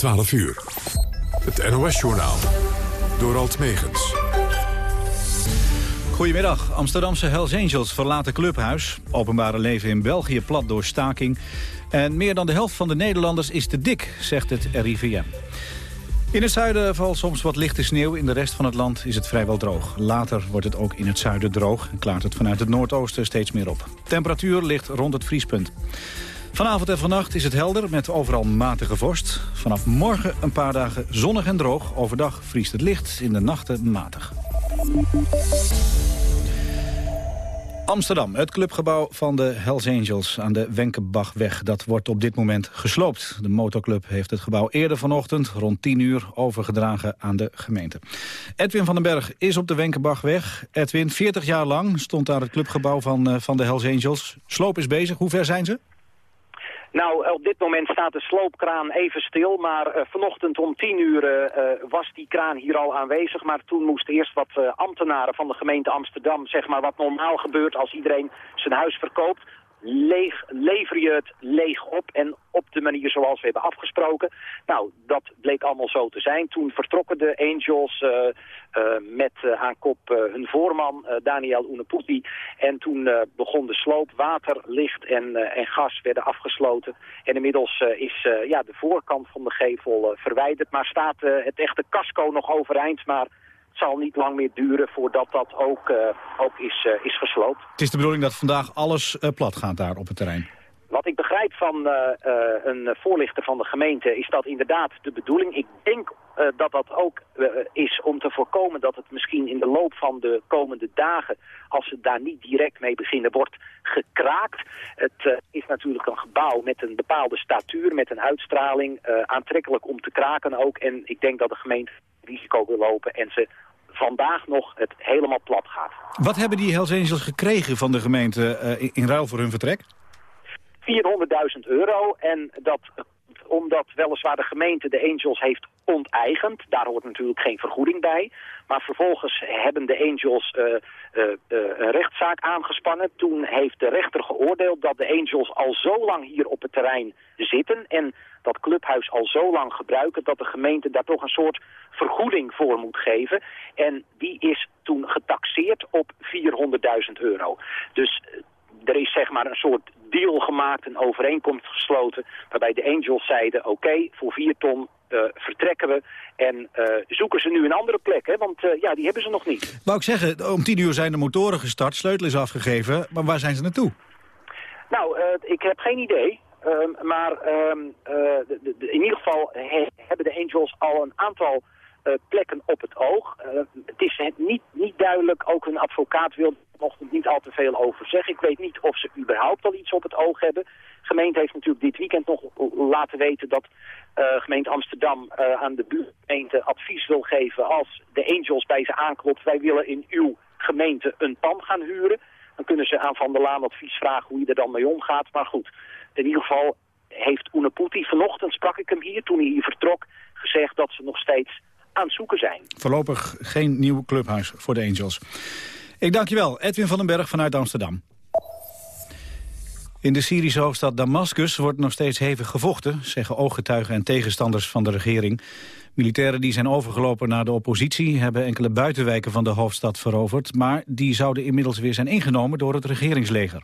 12 uur. Het NOS-journaal. Door Alt Megens. Goedemiddag. Amsterdamse Hells Angels verlaten clubhuis. Openbare leven in België plat door staking. En meer dan de helft van de Nederlanders is te dik, zegt het RIVM. In het zuiden valt soms wat lichte sneeuw. In de rest van het land is het vrijwel droog. Later wordt het ook in het zuiden droog en klaart het vanuit het noordoosten steeds meer op. Temperatuur ligt rond het vriespunt. Vanavond en vannacht is het helder met overal matige vorst. Vanaf morgen een paar dagen zonnig en droog. Overdag vriest het licht, in de nachten matig. Amsterdam, het clubgebouw van de Hells Angels aan de Wenkebachweg. Dat wordt op dit moment gesloopt. De motorclub heeft het gebouw eerder vanochtend, rond 10 uur, overgedragen aan de gemeente. Edwin van den Berg is op de Wenkebachweg. Edwin, 40 jaar lang stond daar het clubgebouw van, eh, van de Hells Angels. Sloop is bezig. Hoe ver zijn ze? Nou, op dit moment staat de sloopkraan even stil, maar uh, vanochtend om tien uur uh, was die kraan hier al aanwezig. Maar toen moesten eerst wat ambtenaren van de gemeente Amsterdam, zeg maar wat normaal gebeurt als iedereen zijn huis verkoopt, leeg, lever je het leeg op en op de manier zoals we hebben afgesproken. Nou, dat bleek allemaal zo te zijn. Toen vertrokken de Angels uh, uh, met uh, aan kop hun voorman Daniel Uneputi. En toen begon de sloop. Water, licht en, en gas werden afgesloten. En inmiddels is ja, de voorkant van de gevel verwijderd. Maar staat het echte casco nog overeind. Maar zal niet lang meer duren voordat dat ook, uh, ook is, uh, is gesloopt. Het is de bedoeling dat vandaag alles uh, plat gaat daar op het terrein? Wat ik begrijp van een voorlichter van de gemeente is dat inderdaad de bedoeling. Ik denk dat dat ook is om te voorkomen dat het misschien in de loop van de komende dagen, als ze daar niet direct mee beginnen, wordt gekraakt. Het is natuurlijk een gebouw met een bepaalde statuur, met een uitstraling, aantrekkelijk om te kraken ook. En ik denk dat de gemeente risico wil lopen en ze vandaag nog het helemaal plat gaat. Wat hebben die Hells Angels gekregen van de gemeente uh, in ruil voor hun vertrek? 400.000 euro en dat omdat weliswaar de gemeente de Angels heeft onteigend. Daar hoort natuurlijk geen vergoeding bij. Maar vervolgens hebben de Angels uh, uh, uh, een rechtszaak aangespannen. Toen heeft de rechter geoordeeld dat de Angels al zo lang hier op het terrein zitten... en dat clubhuis al zo lang gebruiken... dat de gemeente daar toch een soort vergoeding voor moet geven. En die is toen getaxeerd op 400.000 euro. Dus er is zeg maar een soort deal gemaakt, een overeenkomst gesloten... waarbij de Angels zeiden, oké, voor 4 ton uh, vertrekken we. En uh, zoeken ze nu een andere plek, hè? want uh, ja, die hebben ze nog niet. Wou ik zeggen, om 10 uur zijn de motoren gestart, sleutel is afgegeven... maar waar zijn ze naartoe? Nou, ik heb geen idee. Um, maar um, de, de, in ieder geval he, hebben de Angels al een aantal uh, plekken op het oog. Uh, het is niet, niet duidelijk, ook een advocaat wil nog niet al te veel over zeggen. Ik weet niet of ze überhaupt al iets op het oog hebben. De gemeente heeft natuurlijk dit weekend nog laten weten dat uh, gemeente Amsterdam aan de buurgemeente advies wil geven als de Angels bij ze aanklopt. Wij willen in uw gemeente een pand gaan huren. Dan kunnen ze aan Van der Laan advies vragen hoe je er dan mee omgaat. Maar goed, in ieder geval heeft Unaputi, vanochtend sprak ik hem hier toen hij hier vertrok, gezegd dat ze nog steeds aan het zoeken zijn. Voorlopig geen nieuw clubhuis voor de Angels. Ik dank je wel, Edwin van den Berg vanuit Amsterdam. In de Syrische hoofdstad Damascus wordt nog steeds hevig gevochten... zeggen ooggetuigen en tegenstanders van de regering. Militairen die zijn overgelopen naar de oppositie... hebben enkele buitenwijken van de hoofdstad veroverd... maar die zouden inmiddels weer zijn ingenomen door het regeringsleger.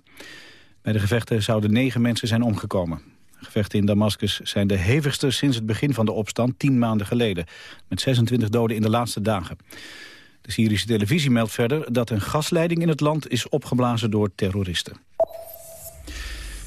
Bij de gevechten zouden negen mensen zijn omgekomen. De gevechten in Damascus zijn de hevigste sinds het begin van de opstand, tien maanden geleden. Met 26 doden in de laatste dagen. De Syrische televisie meldt verder dat een gasleiding in het land is opgeblazen door terroristen.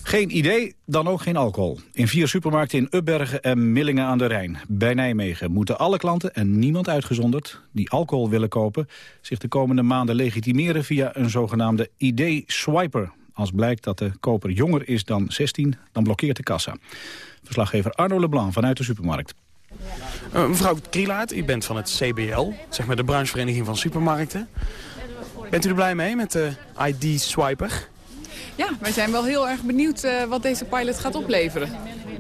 Geen idee, dan ook geen alcohol. In vier supermarkten in Ubbergen en Millingen aan de Rijn. Bij Nijmegen moeten alle klanten, en niemand uitgezonderd... die alcohol willen kopen, zich de komende maanden legitimeren... via een zogenaamde ID-swiper. Als blijkt dat de koper jonger is dan 16, dan blokkeert de kassa. Verslaggever Arno Leblanc vanuit de supermarkt. Uh, mevrouw Krielaert, u bent van het CBL, zeg maar de branchevereniging van supermarkten. Bent u er blij mee met de ID-swiper? Ja, wij zijn wel heel erg benieuwd uh, wat deze pilot gaat opleveren.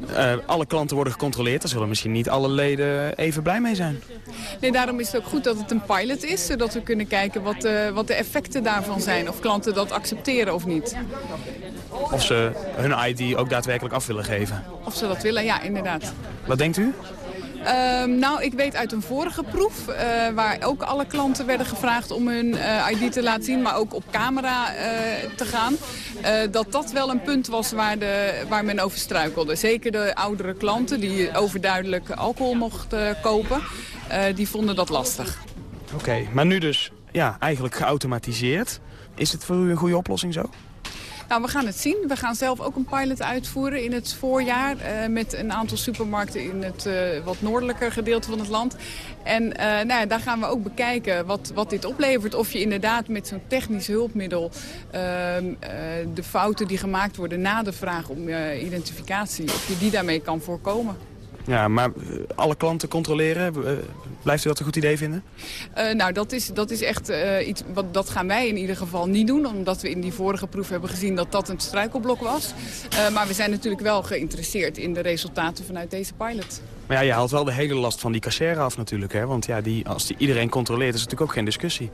Uh, alle klanten worden gecontroleerd. Daar zullen misschien niet alle leden even blij mee zijn. Nee, daarom is het ook goed dat het een pilot is. Zodat we kunnen kijken wat, uh, wat de effecten daarvan zijn. Of klanten dat accepteren of niet. Of ze hun ID ook daadwerkelijk af willen geven. Of ze dat willen, ja, inderdaad. Wat denkt u? Ehm, nou, ik weet uit een vorige proef, eh, waar ook alle klanten werden gevraagd om hun uh, ID te laten zien, maar ook op camera uh, te gaan, dat dat wel een punt was waar, de, waar men over struikelde. Zeker de oudere klanten die overduidelijk alcohol mochten kopen, die vonden dat lastig. Oké, maar nu dus ja, eigenlijk geautomatiseerd. Is het voor u een goede oplossing zo? Nou, we gaan het zien. We gaan zelf ook een pilot uitvoeren in het voorjaar... Uh, met een aantal supermarkten in het uh, wat noordelijker gedeelte van het land. En uh, nou ja, daar gaan we ook bekijken wat, wat dit oplevert. Of je inderdaad met zo'n technisch hulpmiddel... Ehm, de fouten die gemaakt worden na de vraag om identificatie... of je die daarmee kan voorkomen. Ja, maar alle klanten controleren, Blijft u dat een goed idee vinden? Uh, nou, dat is, dat is echt iets, wat, dat gaan wij in ieder geval niet doen. Omdat we in die vorige proef hebben gezien dat dat een struikelblok was. Maar we zijn natuurlijk wel geïnteresseerd in de resultaten vanuit deze pilot. Maar ja, je haalt wel de hele last van die kassière af natuurlijk. Hè? Want ja, die, als die iedereen controleert is natuurlijk ook geen discussie.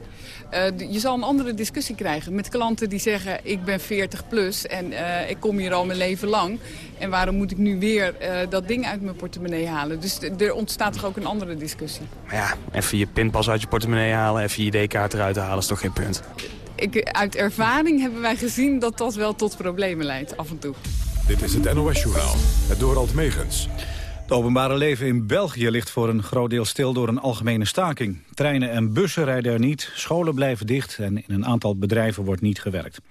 Uh, je zal een andere discussie krijgen met klanten die zeggen... ik ben 40 plus en uh, ik kom hier al mijn leven lang. En waarom moet ik nu weer uh, dat ding uit mijn portemonnee halen? Dus er ontstaat toch ook een andere discussie. Maar ja, even je pinpas uit je portemonnee halen... even je ID-kaart eruit halen is toch geen punt? Ik, uit ervaring hebben wij gezien dat dat wel tot problemen leidt af en toe. Dit is het NOS Journaal, het Dorald Megens. Het openbare leven in België ligt voor een groot deel stil door een algemene staking. Treinen en bussen rijden er niet, scholen blijven dicht en in een aantal bedrijven wordt niet gewerkt.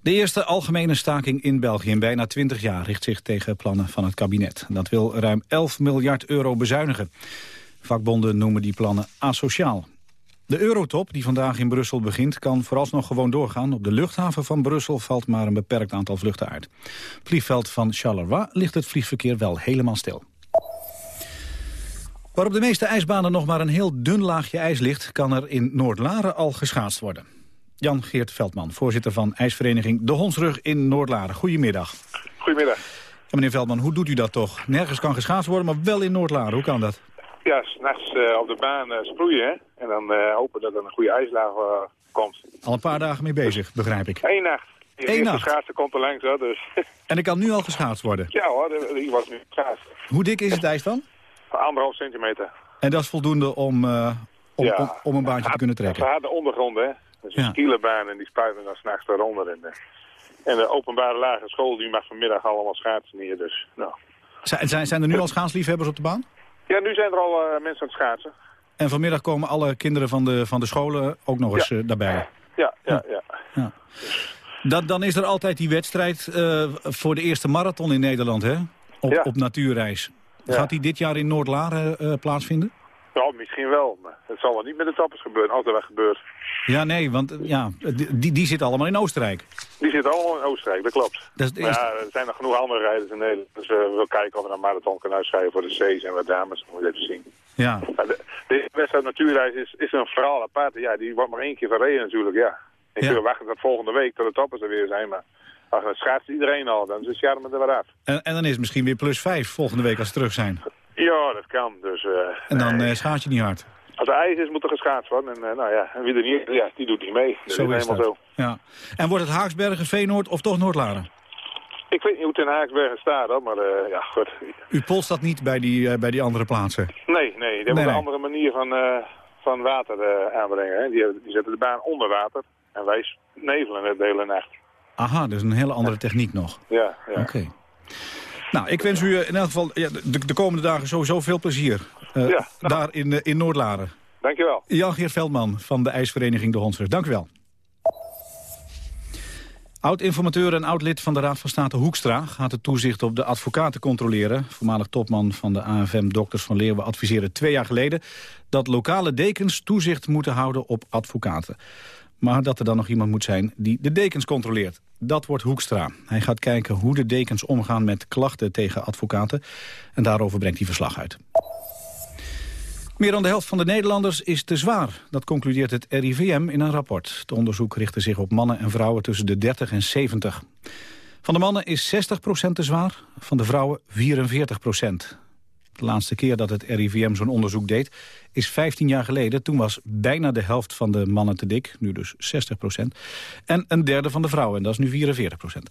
De eerste algemene staking in België in bijna 20 jaar richt zich tegen plannen van het kabinet. Dat wil ruim 11 miljard euro bezuinigen. Vakbonden noemen die plannen asociaal. De eurotop, die vandaag in Brussel begint, kan vooralsnog gewoon doorgaan. Op de luchthaven van Brussel valt maar een beperkt aantal vluchten uit. Vliegveld van Charleroi ligt het vliegverkeer wel helemaal stil. Waar op de meeste ijsbanen nog maar een heel dun laagje ijs ligt... kan er in Noordlaren al geschaatst worden. Jan-Geert Veldman, voorzitter van ijsvereniging De Hondsrug in Noordlaren. Goedemiddag. Goedemiddag. meneer Veldman, hoe doet u dat toch? Nergens kan geschaatst worden, maar wel in Noordlaren. Hoe kan dat? Ja, s'nachts uh, op de baan uh, sproeien hè? en dan uh, hopen dat er een goede ijslaag komt. Al een paar dagen mee bezig, begrijp ik. Eén nacht. Eén nacht? De schaatsen komt er langs, hoor, dus... En er kan nu al geschaatst worden? Ja hoor, hier was nu geschaatst. Hoe dik is het ijs dan? Anderhalf centimeter. En dat is voldoende om, uh, om, ja. om, om, een baantje te kunnen trekken? Ja, de ondergrond, hè. Dus een ja. skielenbaan en die spuiten dan s'nachts eronder. En de, en de openbare lagere school die mag vanmiddag allemaal schaatsen hier, dus nou. Zijn, zijn er nu al schaatsliefhebbers op de baan? Ja, nu zijn er al uh, mensen aan het schaatsen. En vanmiddag komen alle kinderen van de, van de scholen ook nog eens uh, daarbij? Ja, ja, ja. ja. Dan, dan is er altijd die wedstrijd uh, voor de eerste marathon in Nederland, hè? Op, op natuurreis. Gaat die dit jaar in Noord-Laren uh, plaatsvinden? Ja, misschien wel. Maar het zal wel niet met de tappers gebeuren, als er wat gebeurt. Ja, nee, want ja, die, die zitten allemaal in Oostenrijk. Die zitten allemaal in Oostenrijk, dat klopt. Dat is maar ja, er zijn nog genoeg andere rijders in Nederland. Dus uh, we willen kijken of we een marathon kunnen uitschrijven voor de C's en wat dames. Moet je even zien. Ja. Maar de, deze wedstrijd natuurreis is, is een verhaal apart. Ja, die wordt maar één keer verreden natuurlijk, ja. Ik ja. wachten tot volgende week tot de toppers er weer zijn, maar... Ach, dan schaatst iedereen al, dan is het jaar met er weer af. En, en dan is het misschien weer plus vijf volgende week als ze terug zijn. Ja, dat kan. Dus, uh, en dan nee. uh, schaats je niet hard. Als er ijs is, moet er geschaatst worden. En uh, nou ja, en wie er niet ja, die doet niet mee. Dat zo is, is dat. Zo. Ja. En wordt het Haaksbergen, Veenoord of toch Noordlaren? Ik weet niet hoe het in Haaksbergen staat, hoor, maar ja, goed. U polst dat niet bij die, bij die andere plaatsen? Nee, nee. Die hebben nee, een andere manier van, van water aanbrengen. Hè. Die, die zetten de baan onder water en wij nevelen het de hele nacht. Aha, dus een hele andere techniek nog. Ja, ja. Oké. Okay. Nou, ik wens u in elk geval ja, de, de, komende dagen sowieso veel plezier. Uh, ja, nou. Daar in, uh, in Noordlaren. Dankjewel. Jan-Geert Veldman van de ijsvereniging De Honsrug. Dank u wel. Oud-informateur en oud-lid van de Raad van State Hoekstra... gaat het toezicht op de advocaten controleren. Voormalig topman van de AFM Dokters van Leeuwen adviseerde twee jaar geleden... dat lokale dekens toezicht moeten houden op advocaten. Maar dat er dan nog iemand moet zijn die de dekens controleert. Dat wordt Hoekstra. Hij gaat kijken hoe de dekens omgaan met klachten tegen advocaten. En daarover brengt hij verslag uit. Meer dan de helft van de Nederlanders is te zwaar. Dat concludeert het RIVM in een rapport. Het onderzoek richtte zich op mannen en vrouwen tussen de 30 en 70. Van de mannen is 60% te zwaar, van de vrouwen 44 Het De laatste keer dat het RIVM zo'n onderzoek deed is 15 jaar geleden. Toen was bijna de helft van de mannen te dik, nu dus 60 procent. En een derde van de vrouwen, en dat is nu 44 procent.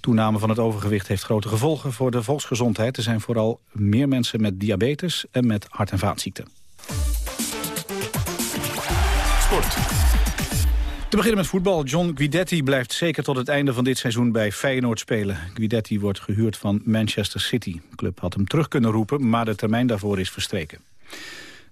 Toename van het overgewicht heeft grote gevolgen voor de volksgezondheid. Er zijn vooral meer mensen met diabetes en met hart- en vaatziekten. Sport. Te beginnen met voetbal. John Guidetti blijft zeker tot het einde van dit seizoen bij Feyenoord spelen. Guidetti wordt gehuurd van Manchester City. De club had hem terug kunnen roepen, maar de termijn daarvoor is verstreken.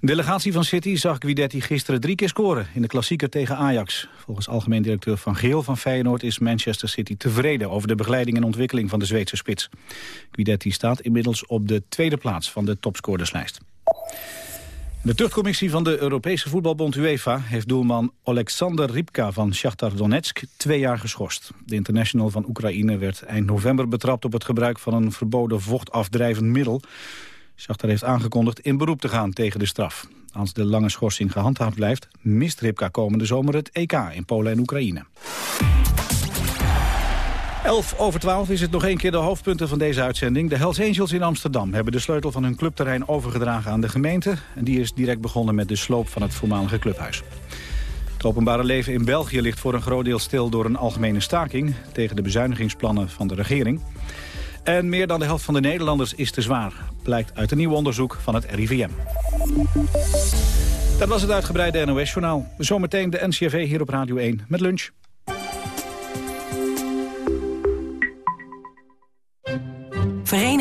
Een delegatie van City zag Guidetti gisteren drie keer scoren in de klassieker tegen Ajax. Volgens algemeen directeur Van Geel van Feyenoord is Manchester City tevreden over de begeleiding en ontwikkeling van de Zweedse spits. Guidetti staat inmiddels op de tweede plaats van de topscorerslijst. De tuchtcommissie van de Europese voetbalbond UEFA heeft doelman Alexander Ripka van Shakhtar Donetsk twee jaar geschorst. De international van Oekraïne werd eind november betrapt op het gebruik van een verboden vochtafdrijvend middel. Shakhtar heeft aangekondigd in beroep te gaan tegen de straf. Als de lange schorsing gehandhaafd blijft, mist Ripka komende zomer het EK in Polen en Oekraïne. 11 over 12 is het nog één keer de hoofdpunten van deze uitzending. De Hells Angels in Amsterdam hebben de sleutel van hun clubterrein overgedragen aan de gemeente. En die is direct begonnen met de sloop van het voormalige clubhuis. Het openbare leven in België ligt voor een groot deel stil door een algemene staking... tegen de bezuinigingsplannen van de regering. En meer dan de helft van de Nederlanders is te zwaar. Blijkt uit een nieuw onderzoek van het RIVM. Dat was het uitgebreide NOS-journaal. Zometeen de NCRV hier op Radio 1 met lunch.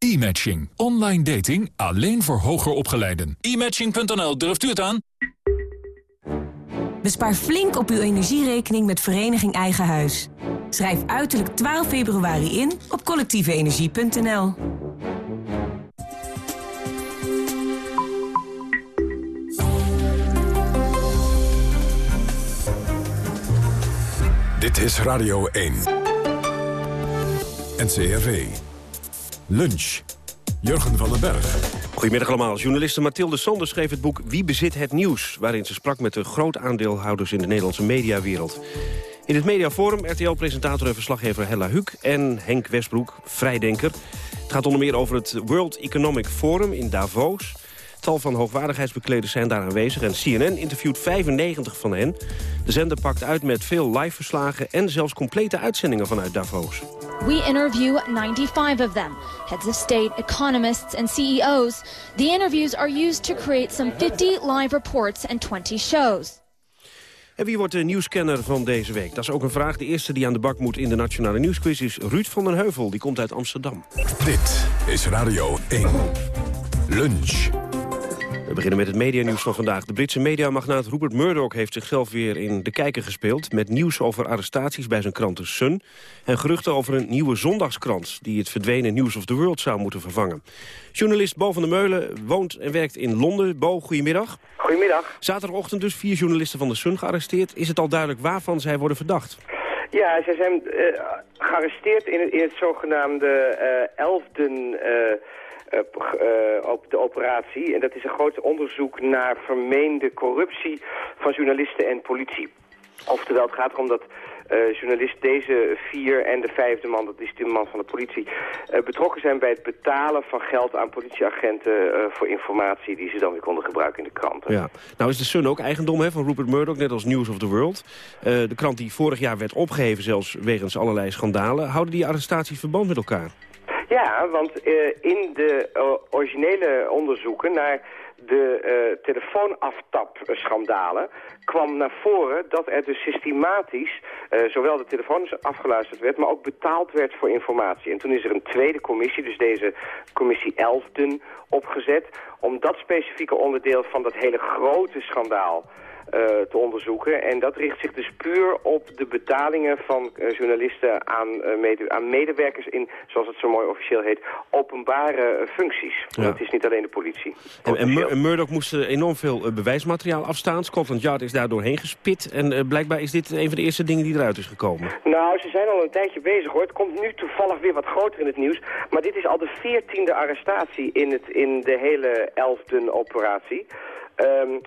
E-matching. Online dating alleen voor hoger opgeleiden. E-matching.nl, durft u het aan? Bespaar flink op uw energierekening met Vereniging Eigen Huis. Schrijf uiterlijk 12 februari in op collectieveenergie.nl. Dit is Radio 1. NCRV. Lunch. Jurgen van den Berg. Goedemiddag allemaal. Journaliste Mathilde Sanders schreef het boek Wie bezit het nieuws... waarin ze sprak met de groot aandeelhouders in de Nederlandse mediawereld. In het mediaforum RTL-presentator en verslaggever Hella Huuk... en Henk Westbroek, vrijdenker. Het gaat onder meer over het World Economic Forum in Davos... Tal van hoogwaardigheidsbekleders zijn daar aanwezig en CNN interviewt 95 van hen. De zender pakt uit met veel live-verslagen en zelfs complete uitzendingen vanuit Davos. We interview 95 of them, heads of state, economists, and CEOs. The interviews are used to create some 50 live reports and 20 shows. En wie wordt de nieuwscanner van deze week? Dat is ook een vraag. De eerste die aan de bak moet in de Nationale Nieuwsquiz is Ruud van den Heuvel. Die komt uit Amsterdam. Dit is Radio 1. Lunch. We beginnen met het medianieuws van vandaag. De Britse mediamagnaat Rupert Murdoch heeft zichzelf weer in de kijker gespeeld... met nieuws over arrestaties bij zijn krant The Sun... en geruchten over een nieuwe zondagskrant... die het verdwenen News of the World zou moeten vervangen. Journalist Bo van der Meulen woont en werkt in Londen. Bo, goedemiddag. Goedemiddag. Zaterdagochtend dus vier journalisten van The Sun gearresteerd. Is het al duidelijk waarvan zij worden verdacht? Ja, zij zijn uh, gearresteerd in het, in het zogenaamde uh, Elfden... Uh, op de operatie. En dat is een groot onderzoek naar vermeende corruptie van journalisten en politie. Oftewel, het gaat erom dat uh, journalist deze vier en de vijfde man, dat is de man van de politie, betrokken zijn bij het betalen van geld aan politieagenten voor informatie die ze dan weer konden gebruiken in de kranten. Ja. Nou is de Sun ook eigendom hè, van Rupert Murdoch, net als News of the World. de krant die vorig jaar werd opgeheven zelfs wegens allerlei schandalen. Houden die arrestaties verband met elkaar? Ja, want uh, in de uh, originele onderzoeken naar de uh, telefoonaftapschandalen kwam naar voren dat er dus systematisch zowel de telefoon afgeluisterd werd, maar ook betaald werd voor informatie. En toen is er een tweede commissie, dus deze commissie Elfden, opgezet om dat specifieke onderdeel van dat hele grote schandaal te onderzoeken. En dat richt zich dus puur op de betalingen van journalisten aan, aan, medewerkers in, zoals het zo mooi officieel heet, openbare functies. Ja. Het is niet alleen de politie. En, en Murdoch moest enorm veel bewijsmateriaal afstaan. Scotland Yard is daar doorheen gespit. En blijkbaar is dit een van de eerste dingen die eruit is gekomen. Nou, ze zijn al een tijdje bezig hoor. Het komt nu toevallig weer wat groter in het nieuws. Maar dit is al de veertiende arrestatie in, het, in de hele Elfden-operatie. Um,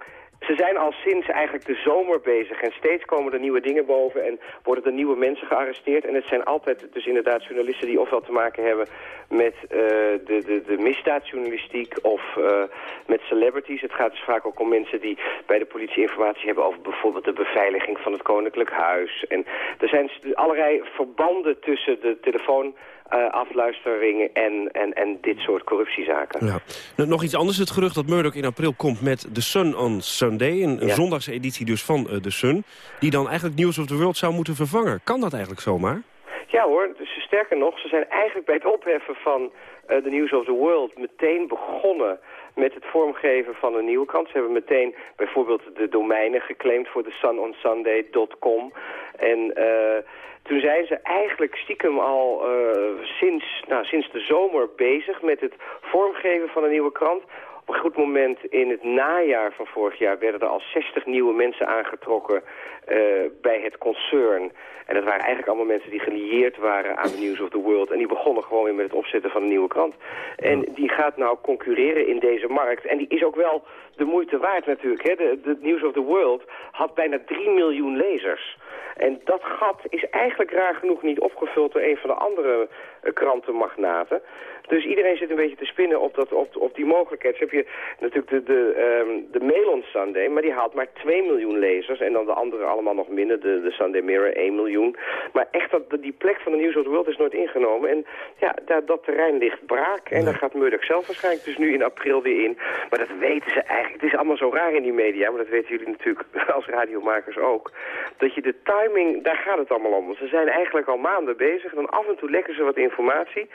ze zijn al sinds eigenlijk de zomer bezig en steeds komen er nieuwe dingen boven en worden er nieuwe mensen gearresteerd. En het zijn altijd dus inderdaad journalisten die ofwel te maken hebben met uh, de, de, de misdaadjournalistiek of uh, met celebrities. Het gaat dus vaak ook om mensen die bij de politie informatie hebben over bijvoorbeeld de beveiliging van het Koninklijk Huis. En er zijn allerlei verbanden tussen de telefoon uh, afluisteringen en, en, en dit soort corruptiezaken. Ja. Nog iets anders, het gerucht dat Murdoch in april komt met The Sun on Sunday... een, een ja. zondagseditie dus van uh, The Sun... die dan eigenlijk News of the World zou moeten vervangen. Kan dat eigenlijk zomaar? Ja hoor, dus sterker nog, ze zijn eigenlijk bij het opheffen van uh, The News of the World... meteen begonnen met het vormgeven van een nieuwe krant. Ze hebben meteen bijvoorbeeld de domeinen geclaimd voor de sunonsunday.com. En... Uh, toen zijn ze eigenlijk stiekem al uh, sinds, nou, sinds de zomer bezig met het vormgeven van een nieuwe krant. Op een goed moment in het najaar van vorig jaar werden er al 60 nieuwe mensen aangetrokken uh, bij het concern. En dat waren eigenlijk allemaal mensen die gelieerd waren aan de News of the World. En die begonnen gewoon weer met het opzetten van een nieuwe krant. En die gaat nou concurreren in deze markt. En die is ook wel de moeite waard natuurlijk. Hè? De, de News of the World had bijna 3 miljoen lezers. En dat gat is eigenlijk raar genoeg niet opgevuld door een van de andere uh, krantenmagnaten. Dus iedereen zit een beetje te spinnen op, dat, op, op die mogelijkheid. Dus heb je natuurlijk de, de, um, de Mail on Sunday, maar die haalt maar 2 miljoen lezers. En dan de andere allemaal nog minder, de, de Sunday Mirror 1 miljoen. Maar echt, dat, die plek van de News of the World is nooit ingenomen. En ja, daar, dat terrein ligt braak. En daar gaat Murdoch zelf waarschijnlijk dus nu in april weer in. Maar dat weten ze eigenlijk. Het is allemaal zo raar in die media, maar dat weten jullie natuurlijk als radiomakers ook. Dat je de timing, daar gaat het allemaal om. Ze zijn eigenlijk al maanden bezig. En dan af en toe lekken ze wat informatie.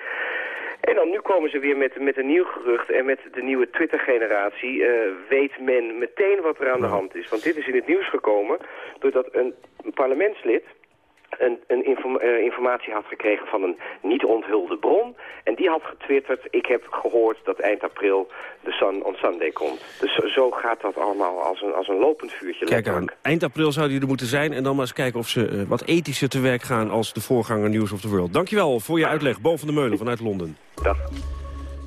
En dan nu komen ze weer met, met een nieuw gerucht. En met de nieuwe Twitter-generatie uh, weet men meteen wat er aan de hand is. Want dit is in het nieuws gekomen doordat een, een parlementslid een, een inform uh, informatie had gekregen van een niet onthulde bron. En die had getwitterd, ik heb gehoord dat eind april de Sun on Sunday komt. Dus zo, zo gaat dat allemaal als een, als een lopend vuurtje. Kijk aan, eind april zou die er moeten zijn. En dan maar eens kijken of ze uh, wat ethischer te werk gaan als de voorganger News of the World. Dankjewel voor je uitleg, Bo van de Meulen vanuit Londen. Dag.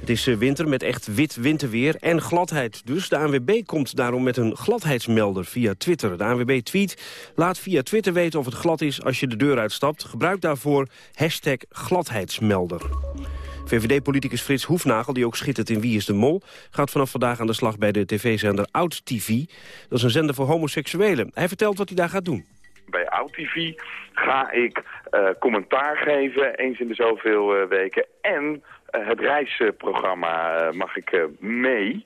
Het is eh, winter met echt wit winterweer en gladheid. Dus de ANWB komt daarom met een gladheidsmelder via Twitter. De ANWB tweet, laat via Twitter weten of het glad is als je de deur uitstapt. Gebruik daarvoor hashtag gladheidsmelder. VVD-politicus Frits Hoefnagel, die ook schittert in Wie is de Mol... gaat vanaf vandaag aan de slag bij de tv-zender Oud TV. Dat is een zender voor homoseksuelen. Hij vertelt wat hij daar gaat doen. Bij Oud TV ga ik uh, commentaar geven, eens in de zoveel uh, weken... en eh, het reisprogramma eh, mag ik eh, mee.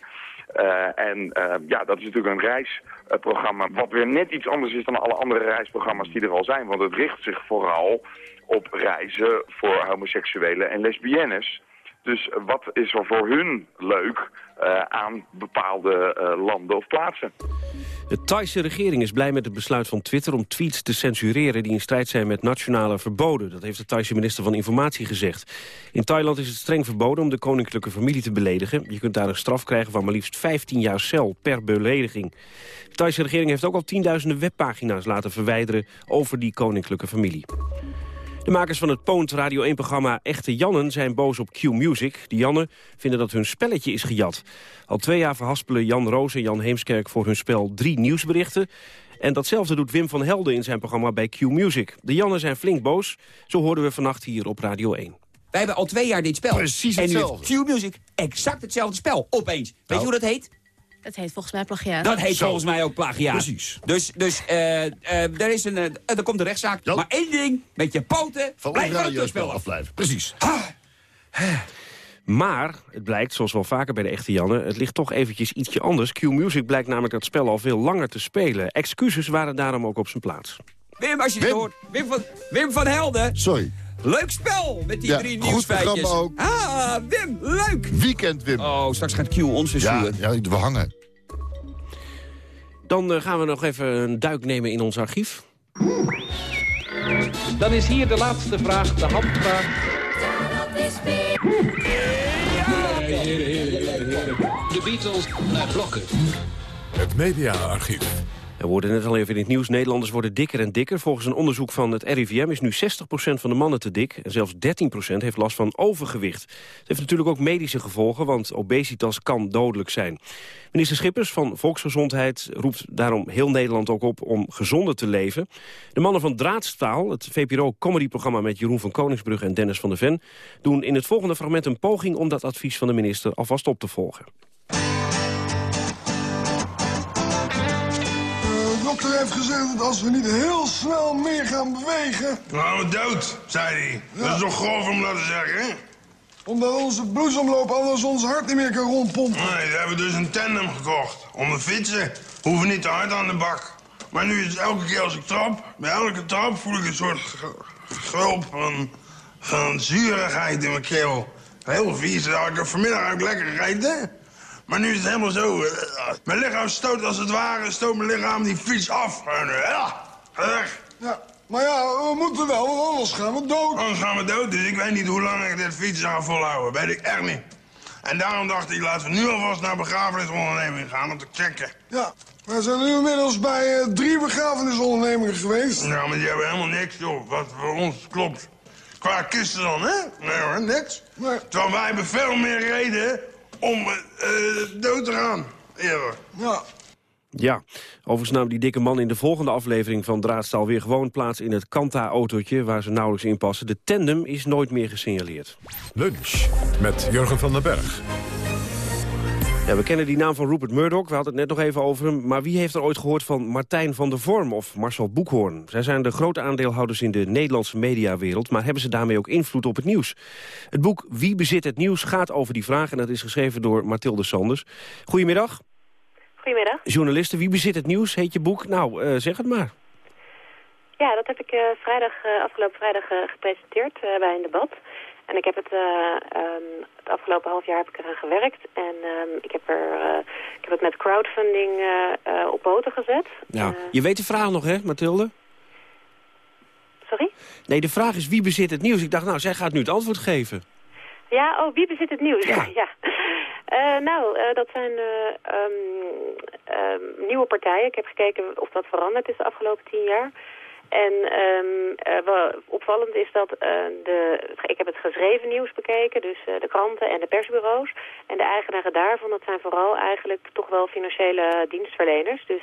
en ja, dat is natuurlijk een reisprogramma wat weer net iets anders is dan alle andere reisprogramma's die er al zijn. Want het richt zich vooral op reizen voor homoseksuelen en lesbiennes. Dus wat is er voor hun leuk uh, aan bepaalde uh, landen of plaatsen? De Thaise regering is blij met het besluit van Twitter om tweets te censureren die in strijd zijn met nationale verboden. Dat heeft de Thaise minister van Informatie gezegd. In Thailand is het streng verboden om de koninklijke familie te beledigen. Je kunt daar een straf krijgen van maar liefst 15 jaar cel per belediging. De Thaise regering heeft ook al tienduizenden webpagina's laten verwijderen over die koninklijke familie. De makers van het Poont Radio 1-programma Echte Jannen zijn boos op Q-Music. Die Jannen vinden dat hun spelletje is gejat. Al twee jaar verhaspelen Jan Roos en Jan Heemskerk voor hun spel drie nieuwsberichten. En datzelfde doet Wim van Helden in zijn programma bij Q-Music. De Jannen zijn flink boos, zo hoorden we vannacht hier op Radio 1. Wij hebben al twee jaar dit spel. Precies hetzelfde. En nu Q-Music exact hetzelfde spel, opeens. Weet je nou. hoe dat heet? Dat heet volgens mij plagiaat. Dat heet volgens mij ook plagiaat. Precies. Dus, dus uh, uh, er, is een, uh, er komt een rechtszaak. Maar één ding, met je poten, van blijf van het spel afblijven. Precies. Maar het blijkt, zoals wel vaker bij de echte Janne... het ligt toch eventjes ietsje anders. Q-Music blijkt namelijk dat spel al veel langer te spelen. Excuses waren daarom ook op zijn plaats. Wim, als je Wim. het hoort. Wim van, Wim van Helden. Sorry. Leuk spel met die drie nieuwsfeitjes. Goed ook. Ah, Wim, leuk. Weekend, Wim. Oh, straks gaat Q ons weer ja, ja, we hangen. Dan eh, gaan we nog even een duik nemen in ons archief. Dan is hier de laatste vraag, de handvraag. De Beatles naar blokken. Het mediaarchief. We worden net al even in het nieuws. Nederlanders worden dikker en dikker. Volgens een onderzoek van het RIVM is nu 60% van de mannen te dik. En zelfs 13% heeft last van overgewicht. Het heeft natuurlijk ook medische gevolgen, want obesitas kan dodelijk zijn. Minister Schippers van Volksgezondheid roept daarom heel Nederland ook op om gezonder te leven. De mannen van Draadstaal, het VPRO-comedyprogramma met Jeroen van Koningsbrug en Dennis van der Ven... doen in het volgende fragment een poging om dat advies van de minister alvast op te volgen. Dokter heeft gezegd dat als we niet heel snel meer gaan bewegen... Dan gaan we dood, zei hij. Dat is toch grof om dat te zeggen, hè? omdat onze bloedsomloop anders ons hart niet meer kan rondpompen. Nee, we hebben dus een tandem gekocht. Om te fietsen. Hoeven niet te hard aan de bak. Maar nu is het elke keer als ik trap, bij elke trap voel ik een soort gulp van, van zurigheid in mijn keel. Heel vies. Nou, Ik heb vanmiddag ook lekker gegeten. Maar nu is het helemaal zo. eh, Mijn lichaam stoot als het ware, stoot mijn lichaam die fiets af. En, eh, ja, weg. Ja, maar ja, we moeten wel, want anders gaan we dood. Anders gaan we dood, dus ik weet niet hoe lang ik dit fietsen ga volhouden. Weet ik echt niet. En daarom dacht ik, laten we nu alvast naar begrafenisonderneming gaan om te checken. Ja, wij zijn nu inmiddels bij eh, drie begrafenisondernemingen geweest. Ja, maar die hebben helemaal niks, joh. Wat voor ons klopt. Qua kisten dan, hè? Nee hoor, niks. Terwijl wij hebben veel meer reden om eh, dood te gaan. Eerder. Ja. Ja, overigens nam die dikke man in de volgende aflevering van Draadstaal... weer gewoon plaats in het Kanta-autootje waar ze nauwelijks in passen. De tandem is nooit meer gesignaleerd. Lunch met Jurgen van den Berg. Ja, we kennen die naam van Rupert Murdoch, we hadden het net nog even over hem. Maar wie heeft er ooit gehoord van Martijn van der Vorm of Marcel Boekhoorn? Zij zijn de grote aandeelhouders in de Nederlandse mediawereld... maar hebben ze daarmee ook invloed op het nieuws? Het boek Wie bezit het nieuws gaat over die vraag... en dat is geschreven door Mathilde Sanders. Goedemiddag. Goedemiddag. Journalisten, Wie bezit het nieuws heet je boek. Nou, eh, zeg het maar. Ja, dat heb ik eh, vrijdag, eh, afgelopen vrijdag gepresenteerd bij een debat. En ik heb het, eh, ehm, het afgelopen half jaar heb ik eraan gewerkt. En ehm, ik, heb er, eh, ik heb het met crowdfunding eh, op poten gezet. Ja. Je weet de vraag nog, hè, Mathilde? Sorry? Nee, de vraag is wie bezit het nieuws? Ik dacht, nou, zij gaat nu het antwoord geven. Ja, oh, wie bezit het nieuws? Ja. Nou, dat zijn ehm, nieuwe partijen. Ik heb gekeken of dat veranderd is de afgelopen tien jaar. En ehm, eh, wat opvallend is dat eh, de, ik heb het geschreven nieuws bekeken, dus eh, de kranten en de persbureaus. En de eigenaren daarvan, dat zijn vooral eigenlijk toch wel financiële dienstverleners. Dus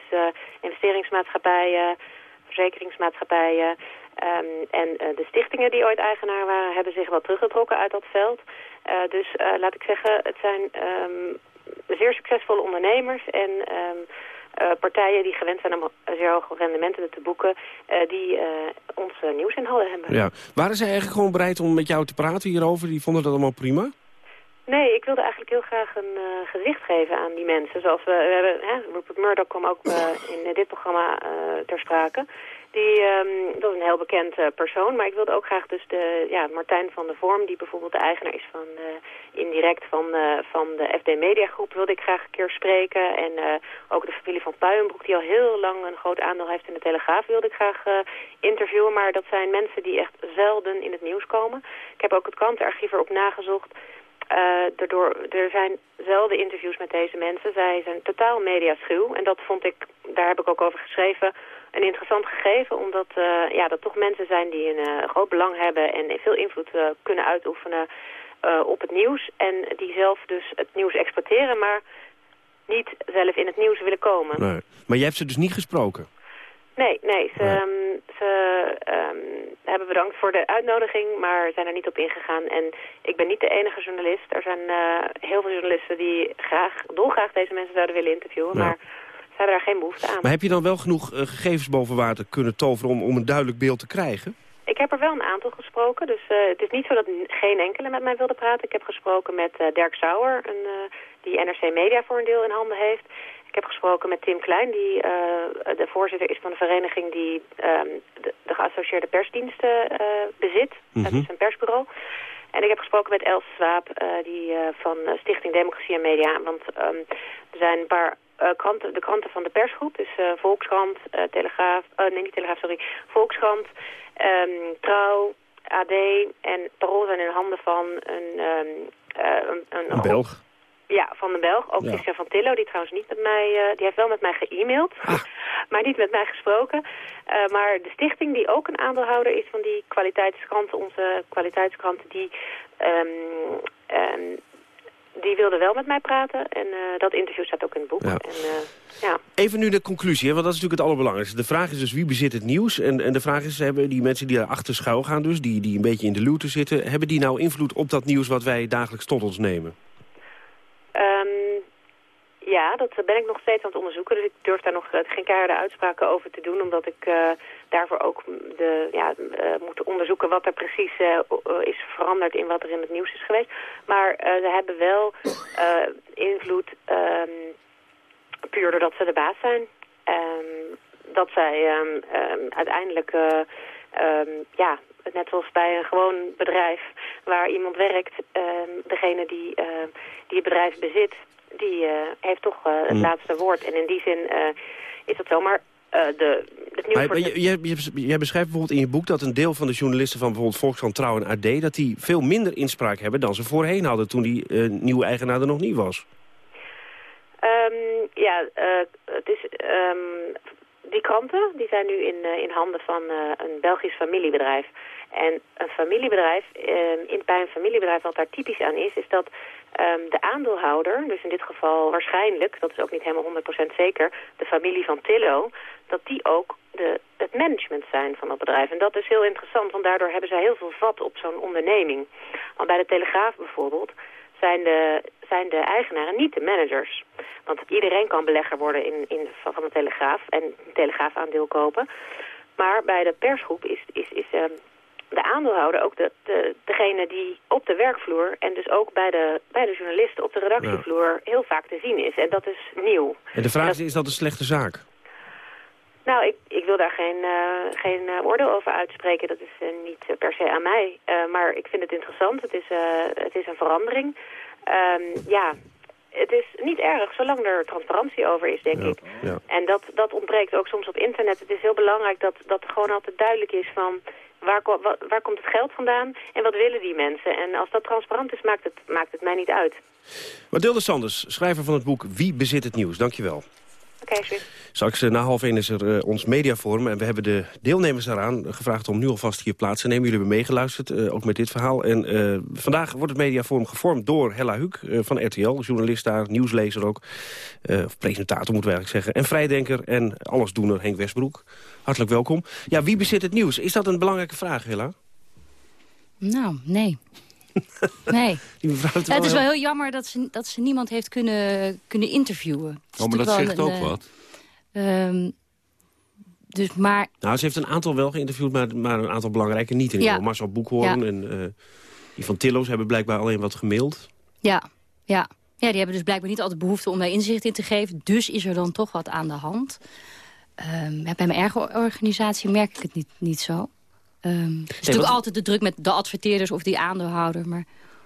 investeringsmaatschappijen, verzekeringsmaatschappijen ehm, en de stichtingen die ooit eigenaar waren, hebben zich wel teruggetrokken uit dat veld. Dus laat ik zeggen, het zijn ehm, zeer succesvolle ondernemers en eh, partijen die gewend zijn om zeer hoge rendementen te boeken, eh, die eh, ons nieuws in handen hebben. Ja. Waren zij eigenlijk gewoon bereid om met jou te praten hierover? Die vonden dat allemaal prima? Nee, ik wilde eigenlijk heel graag een gezicht geven aan die mensen. Zoals we, we hebben, hè, Rupert Murdoch kwam ook in dit programma ter sprake. Die, ehm, dat is een heel bekend eh, persoon, maar ik wilde ook graag dus de, ja, Martijn van der Vorm, die bijvoorbeeld de eigenaar is van, eh, indirect van, eh, van de FD Media Groep, wilde ik graag een keer spreken. En ook de familie van Puienbroek, die al heel lang een groot aandeel heeft in de Telegraaf, wilde ik graag interviewen. Maar dat zijn mensen die echt zelden in het nieuws komen. Ik heb ook het krantenarchief erop nagezocht. Eh, daardoor, er zijn zelden interviews met deze mensen. Zij zijn totaal mediaschuw. En dat vond ik, daar heb ik ook over geschreven, een interessant gegeven. Omdat eh, ja, dat toch mensen zijn die een eh, groot belang hebben en veel invloed eh, kunnen uitoefenen op het nieuws. En die zelf dus het nieuws exploiteren, maar niet zelf in het nieuws willen komen. Nee. Maar jij hebt ze dus niet gesproken? Nee, nee. Ze, ehm, ze ehm, hebben bedankt voor de uitnodiging, maar zijn er niet op ingegaan. En ik ben niet de enige journalist. Er zijn eh, heel veel journalisten die graag, dolgraag deze mensen zouden willen interviewen. Ja. Maar daar geen behoefte aan. Maar heb je dan wel genoeg eh, gegevens boven water kunnen toveren om, om een duidelijk beeld te krijgen? Ik heb er wel een aantal gesproken. Dus eh, het is niet zo dat geen enkele met mij wilde praten. Ik heb gesproken met eh, Dirk Sauer, een, die NRC Media voor een deel in handen heeft. Ik heb gesproken met Tim Klein, die de voorzitter is van de vereniging die ehm, de, de geassocieerde persdiensten bezit. Dat is een persbureau. En ik heb gesproken met Els Swaap, die van Stichting Democratie en Media. Want ehm, er zijn een paar kranten, de kranten van de persgroep. Dus eh, Volkskrant, eh, Telegraaf, eh, nee niet Telegraaf, sorry, Volkskrant, ehm, Trouw, AD en Parool zijn in handen van een... ehm, eh, een, een, Een Belg. Ja, van de Belg. Ook Ja. Christian van Tillo, die trouwens niet met mij... eh, die heeft wel met mij ge-mailed, maar niet met mij gesproken. Eh, maar de stichting, die ook een aandeelhouder is van die kwaliteitskranten, onze kwaliteitskranten, die... ehm, die wilde wel met mij praten en eh, dat interview staat ook in het boek. Ja. En, eh, ja. Even nu de conclusie, hè, want dat is natuurlijk het allerbelangrijkste. De vraag is dus wie bezit het nieuws? En, en de vraag is, hebben die mensen die achter schuil gaan dus... Die, die een beetje in de luwte zitten... hebben die nou invloed op dat nieuws wat wij dagelijks tot ons nemen? Ehm, ja, dat ben ik nog steeds aan het onderzoeken. Dus ik durf daar nog eh, geen keiharde uitspraken over te doen. Omdat ik eh, daarvoor ook de, ja, eh, moet onderzoeken wat er precies eh, is veranderd in wat er in het nieuws is geweest. Maar eh, ze hebben wel eh, invloed ehm, puur doordat ze de baas zijn. Ehm, dat zij ehm, uiteindelijk, eh, ja, net zoals bij een gewoon bedrijf waar iemand werkt, degene die, eh, die het bedrijf bezit, die eh, heeft toch eh, het Mm. laatste woord. En in die zin eh, is dat zo. Maar de, het nieuws Maar, maar jij, beschrijft bijvoorbeeld in je boek dat een deel van de journalisten van bijvoorbeeld Volkskrant, Trouw en AD... dat die veel minder inspraak hebben dan ze voorheen hadden toen die nieuwe eigenaar er nog niet was. Ehm, ja, het is, ehm, die kranten die zijn nu in, in handen van een Belgisch familiebedrijf. En een familiebedrijf, ehm, in, bij een familiebedrijf wat daar typisch aan is, is dat ehm, de aandeelhouder, dus in dit geval waarschijnlijk, dat is ook niet helemaal 100% zeker, de familie van Tillo, dat die ook de, het management zijn van dat bedrijf. En dat is heel interessant, want daardoor hebben zij heel veel vat op zo'n onderneming. Want bij de Telegraaf bijvoorbeeld zijn de, zijn de eigenaren niet de managers. Want iedereen kan belegger worden in, in, van de Telegraaf en een Telegraafaandeel kopen. Maar bij de persgroep is, is, is ehm, de aandeelhouder ook de, de, degene die op de werkvloer... en dus ook bij de, bij de journalisten op de redactievloer heel vaak te zien is. En dat is nieuw. En de vraag is, is dat een slechte zaak? Nou, ik, ik wil daar geen, eh, geen eh, oordeel over uitspreken. Dat is eh, niet per se aan mij. Maar ik vind het interessant. Het is, het is een verandering. Ehm, ja, het is niet erg, zolang er transparantie over is, denk ik. Ja. En dat, dat ontbreekt ook soms op internet. Het is heel belangrijk dat, dat gewoon altijd duidelijk is van... Waar, waar komt het geld vandaan en wat willen die mensen? En als dat transparant is, maakt het, maakt het mij niet uit. Mathilde Sanders, schrijver van het boek Wie bezit het nieuws? Dankjewel. Oké, okay, Straks eh, na half één is er eh, ons mediaforum. En we hebben de deelnemers eraan gevraagd om nu alvast hier plaats te nemen. Jullie hebben meegeluisterd, eh, ook met dit verhaal. En vandaag wordt het mediaforum gevormd door Hella Huuk van RTL. Journalist daar, nieuwslezer ook. Of presentator moeten we eigenlijk zeggen. En vrijdenker en allesdoener Henk Westbroek. Hartelijk welkom. Ja, wie bezit het nieuws? Is dat een belangrijke vraag, Hella? Nou, nee. nee. Die mevrouw heeft Ja, het is heel- wel heel jammer dat ze, dat ze niemand heeft kunnen, kunnen interviewen. Oh, maar dat zegt ook eh, wat. ehm, dus, maar Nou, ze heeft een aantal wel geïnterviewd, maar, maar een aantal belangrijke niet in ieder Ja. geval. Marcel Boekhoorn Ja. en eh, die van Tillo's hebben blijkbaar alleen wat gemaild. ja, ja. ja, die hebben dus blijkbaar niet altijd behoefte om daar inzicht in te geven. Dus is er dan toch wat aan de hand. Ja, bij mijn eigen organisatie merk ik het niet, niet zo. Ehm, het is natuurlijk altijd de druk met de adverteerders of die aandeelhouder. Maar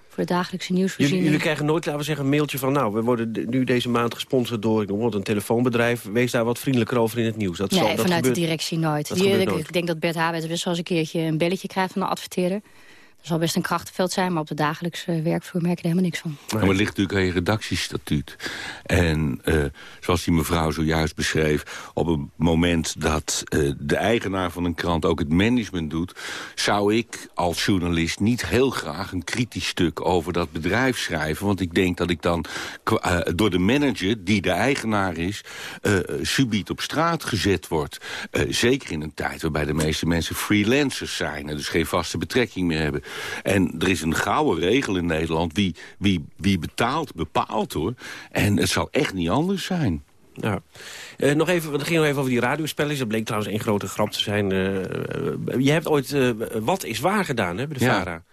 voor de dagelijkse Jullie, nieuwsvoorziening... jullie krijgen nooit, laten we zeggen, een mailtje van... nou, we worden de- nu deze maand gesponsord door ik noem wat, een telefoonbedrijf. Wees daar wat vriendelijker over in het nieuws. Dat nee, zal, dat vanuit gebeurt, de directie nooit. Die, ik, nooit. ik denk dat Bert Habert best wel eens een keertje een belletje krijgt van een adverteerder. Dat zal best een krachtenveld zijn, maar op de dagelijkse werkvloer merk je er helemaal niks van. Maar het ligt natuurlijk aan je redactiestatuut. En eh, zoals die mevrouw zojuist beschreef... op het moment dat eh, de eigenaar van een krant ook het management doet... zou ik als journalist niet heel graag een kritisch stuk over dat bedrijf schrijven. Want ik denk dat ik dan eh, door de manager, die de eigenaar is... eh subiet op straat gezet wordt. Eh, zeker in een tijd waarbij de meeste mensen freelancers zijn... en dus geen vaste betrekking meer hebben. En er is een gouden regel in Nederland. Wie, wie, wie betaalt, bepaalt hoor. En het zal echt niet anders zijn. Ja. Eh, nog even, het ging nog even over die radiospelletjes. Dat bleek trouwens één grote grap te zijn. Eh, je hebt ooit Wat is waar gedaan hè, bij de Ja.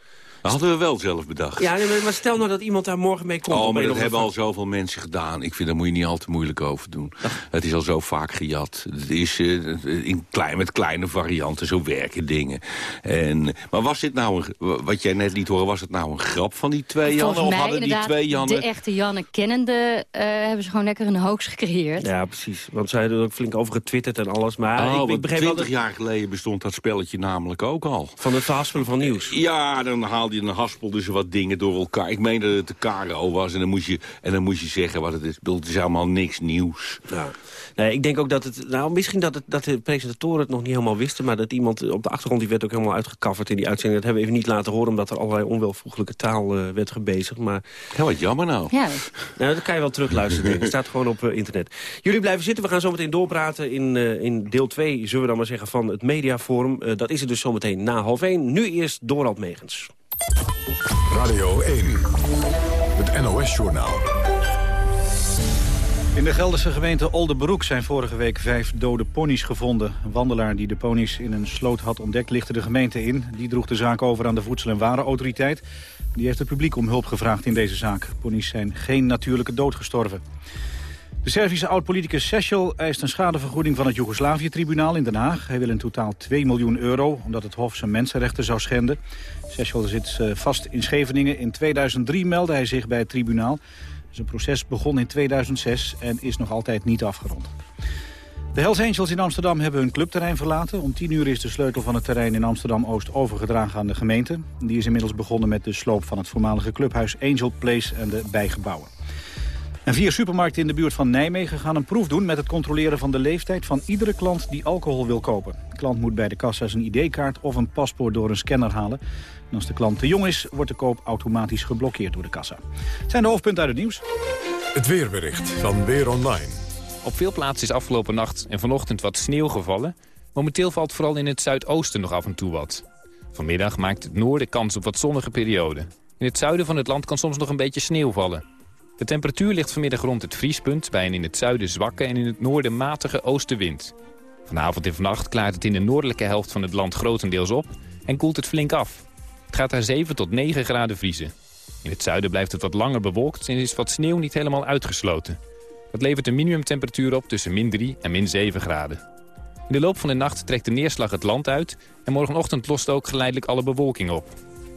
Dat hadden we wel zelf bedacht. Ja, maar- stel nou dat iemand daar morgen mee komt. Oh, op maar dat of hebben al zoveel mensen gedaan. Ik vind, daar moet je niet al te moeilijk over doen. Het is al zo vaak gejat. Het is eh, in klein, met kleine varianten, zo werken dingen. En, maar was dit nou, een, wat jij net liet horen, was het nou een grap van die twee Jannen? Volgens Of mij hadden die inderdaad, twee Jannen... de echte Janne kennende, eh, hebben ze gewoon lekker een hoax gecreëerd. Ja, precies. Want zij hebben er ook flink over getwitterd en alles. Maar Oh, ik, ik begreep wel 20 dat... jaar geleden bestond dat spelletje namelijk ook al. Van het verhaspelen van nieuws. Ja, dan haalde je en dan haspelde ze wat dingen door elkaar. Ik meen dat het de Caro was en dan moest je, en dan moest je zeggen wat het is. Het is allemaal niks nieuws. Ja. Nee, ik denk ook dat het... Nou, misschien dat, het, dat de presentatoren het nog niet helemaal wisten... maar dat iemand op de achtergrond, die werd ook helemaal uitgekafferd in die uitzending. Dat hebben we even niet laten horen, omdat er allerlei onwelvoegelijke taal eh, werd gebezigd. Maar... Ja, wat jammer nou. Ja. Nou, dat kan je wel terugluisteren. Het staat gewoon op eh, internet. Jullie blijven zitten. We gaan zo meteen doorpraten in, eh, in deel 2, zullen we dan maar zeggen, van het Mediaforum. Eh, dat is er dus zometeen na half 1. Nu eerst Dorald Megens. Radio 1, het NOS-journaal. In de Gelderse gemeente Oldenbroek zijn vorige week vijf dode ponies gevonden. Een wandelaar die de ponies in een sloot had ontdekt lichtte de gemeente in. Die droeg de zaak over aan de Voedsel- en Warenautoriteit. Die heeft het publiek om hulp gevraagd in deze zaak. Ponies zijn geen natuurlijke dood gestorven. De Servische oud-politicus Sechel eist een schadevergoeding van het Joegoslavië-tribunaal in Den Haag. Hij wil in totaal 2 miljoen euro, omdat het Hof zijn mensenrechten zou schenden. Sechel zit eh, vast in Scheveningen. In 2003 meldde hij zich bij het tribunaal. Zijn proces begon in 2006 en is nog altijd niet afgerond. De Hells Angels in Amsterdam hebben hun clubterrein verlaten. Om 10 uur is de sleutel van het terrein in Amsterdam-Oost overgedragen aan de gemeente. Die is inmiddels begonnen met de sloop van het voormalige clubhuis Angel Place en de bijgebouwen. En vier supermarkten in de buurt van Nijmegen gaan een proef doen... met het controleren van de leeftijd van iedere klant die alcohol wil kopen. De klant moet bij de kassa zijn ID-kaart of een paspoort door een scanner halen. En als de klant te jong is, wordt de koop automatisch geblokkeerd door de kassa. Het zijn de hoofdpunten uit het nieuws. Het weerbericht van Weer Online. Op veel plaatsen is afgelopen nacht en vanochtend wat sneeuw gevallen. Momenteel valt vooral in het zuidoosten nog af en toe wat. Vanmiddag maakt het noorden kans op wat zonnige perioden. In het zuiden van het land kan soms nog een beetje sneeuw vallen. De temperatuur ligt vanmiddag rond het vriespunt... bij een in het zuiden zwakke en in het noorden matige oostenwind. Vanavond en vannacht klaart het in de noordelijke helft van het land grotendeels op... en koelt het flink af. Het gaat daar 7 tot 9 graden vriezen. In het zuiden blijft het wat langer bewolkt en is wat sneeuw niet helemaal uitgesloten. Dat levert een minimumtemperatuur op tussen min 3 en min 7 graden. In de loop van de nacht trekt de neerslag het land uit... en morgenochtend lost ook geleidelijk alle bewolking op.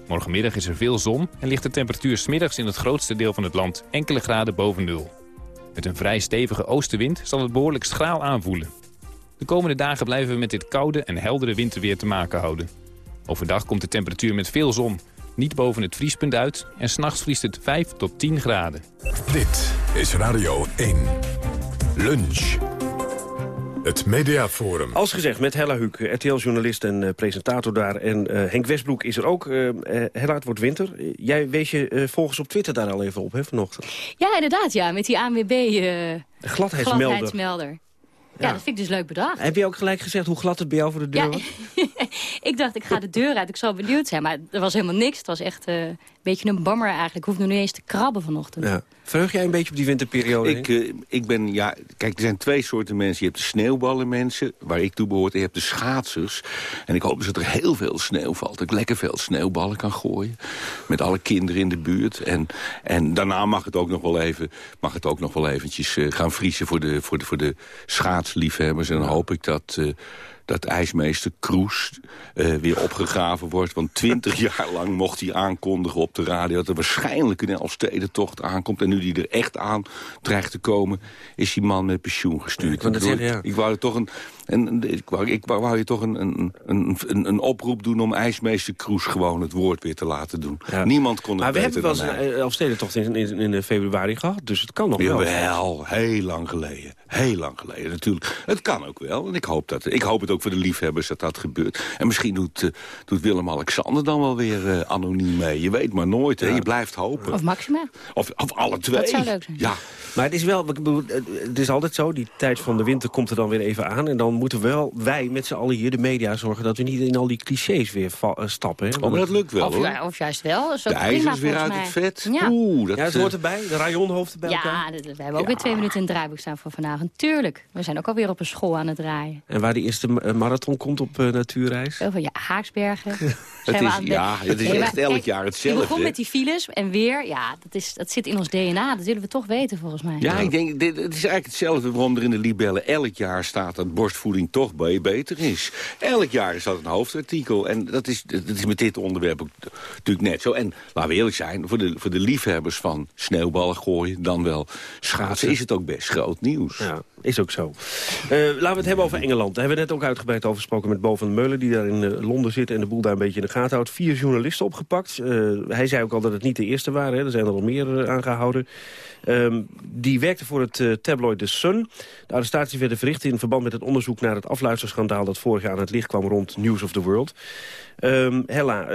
Morgenmiddag is er veel zon en ligt de temperatuur smiddags in het grootste deel van het land enkele graden boven nul. Met een vrij stevige oostenwind zal het behoorlijk schraal aanvoelen. De komende dagen blijven we met dit koude en heldere winterweer te maken houden. Overdag komt de temperatuur met veel zon niet boven het vriespunt uit... en s'nachts vriest het 5 tot 10 graden. Dit is Radio 1. Lunch. Het Mediaforum. Als gezegd, met Hella Huuk, RTL-journalist en eh, presentator daar. En eh, Henk Westbroek is er ook. Eh, eh, Hella, het wordt winter. Jij wees je volgens op Twitter daar al even op, hè, vanochtend. Ja, inderdaad, ja. Met die ANWB uh, Gladheidsmelder. gladheidsmelder. Ja, dat vind ik dus leuk bedacht. Heb je ook gelijk gezegd hoe glad het bij jou voor de deur Ja, was? ik dacht, ik ga de deur uit. Ik zal benieuwd zijn. Maar er was helemaal niks. Het was echt eh, beetje een bammer eigenlijk. Ik hoef nog niet eens te krabben vanochtend. Ja. Verheug jij een beetje op die winterperiode? Ik, eh, ik ben, ja, kijk, er zijn twee soorten mensen. Je hebt de sneeuwballenmensen, waar ik toe behoort. En je hebt de schaatsers. En ik hoop dus dat er heel veel sneeuw valt. Dat ik lekker veel sneeuwballen kan gooien. Met alle kinderen in de buurt. En, en daarna mag het ook nog wel even, mag het ook nog wel eventjes eh, gaan vriezen voor de, voor de, voor de schaatsliefhebbers. En dan hoop ik dat... eh, dat ijsmeester Kroes eh, weer opgegraven wordt. Want twintig jaar lang mocht hij aankondigen op de radio... dat er waarschijnlijk een Elfstedentocht aankomt. En nu die er echt aan dreigt te komen... is die man met pensioen gestuurd. ik wou net bedoel, zeggen, ja. ik wou er toch een, ik wou, ik wou, je toch een, een, een, oproep doen... om ijsmeester Kroes gewoon het woord weer te laten doen. Niemand kon het Maar we hebben wel eens een Elfstedentocht in, in, in februari gehad. Dus het kan nog wel. Jawel, heel lang geleden. Heel lang geleden, natuurlijk. Het kan ook wel. En ik hoop, dat, ik hoop het ook voor de liefhebbers dat dat gebeurt. En misschien doet, eh, doet Willem-Alexander dan wel weer eh, anoniem mee. Je weet maar nooit, hè. Je blijft hopen. Of Maxima. Of, of alle twee. Dat zou leuk zijn. Ja, Maar het is wel, bedoel, het is altijd zo, die tijd van de winter komt er dan weer even aan. En dan moeten wel wij met z'n allen hier, de media, zorgen dat we niet in al die clichés weer eh, stappen. Hè? Oh, maar dat lukt wel, Of, hoor. ja, of juist wel. Dat is ook De ijzer is weer uit het vet. Ja. Oeh, dat, ja, het eh, hoort erbij, de rajonhoofden bij elkaar. Ja, we hebben ook weer twee minuten in het draaiboek staan voor vanavond. Tuurlijk. We zijn ook alweer op een school aan het draaien. En waar de eerste ma- marathon komt op eh, natuurreis. Over ja, Haaksbergen. Het we is, ja, het is echt elk jaar hetzelfde. begon met die files en weer, ja, dat, is, dat zit in ons DNA. Dat willen we toch weten, volgens mij. Ja, ik denk, dit, het is eigenlijk hetzelfde waarom er in de libellen elk jaar staat dat borstvoeding toch be- beter is. Elk jaar is dat een hoofdartikel. En dat is, dat is met dit onderwerp ook natuurlijk net zo. En laten we eerlijk zijn, voor de, voor de liefhebbers van sneeuwballen gooien, dan wel schaatsen, is het ook best groot nieuws. Ja, is ook zo. Eh, laten we het hebben over Engeland. Daar hebben we net ook uitgebreid over gesproken met Bo van Meulen... die daar in eh, Londen zit en de boel daar een beetje in de gaten houdt. Vier journalisten opgepakt. Eh, hij zei ook al dat het niet de eerste waren. Hè. Er zijn er al meer eh, aangehouden. Ehm, die werkte voor het tabloid The Sun. De arrestaties werden verricht in verband met het onderzoek naar het afluisterschandaal... dat vorig jaar aan het licht kwam rond News of the World. Ehm, Hella,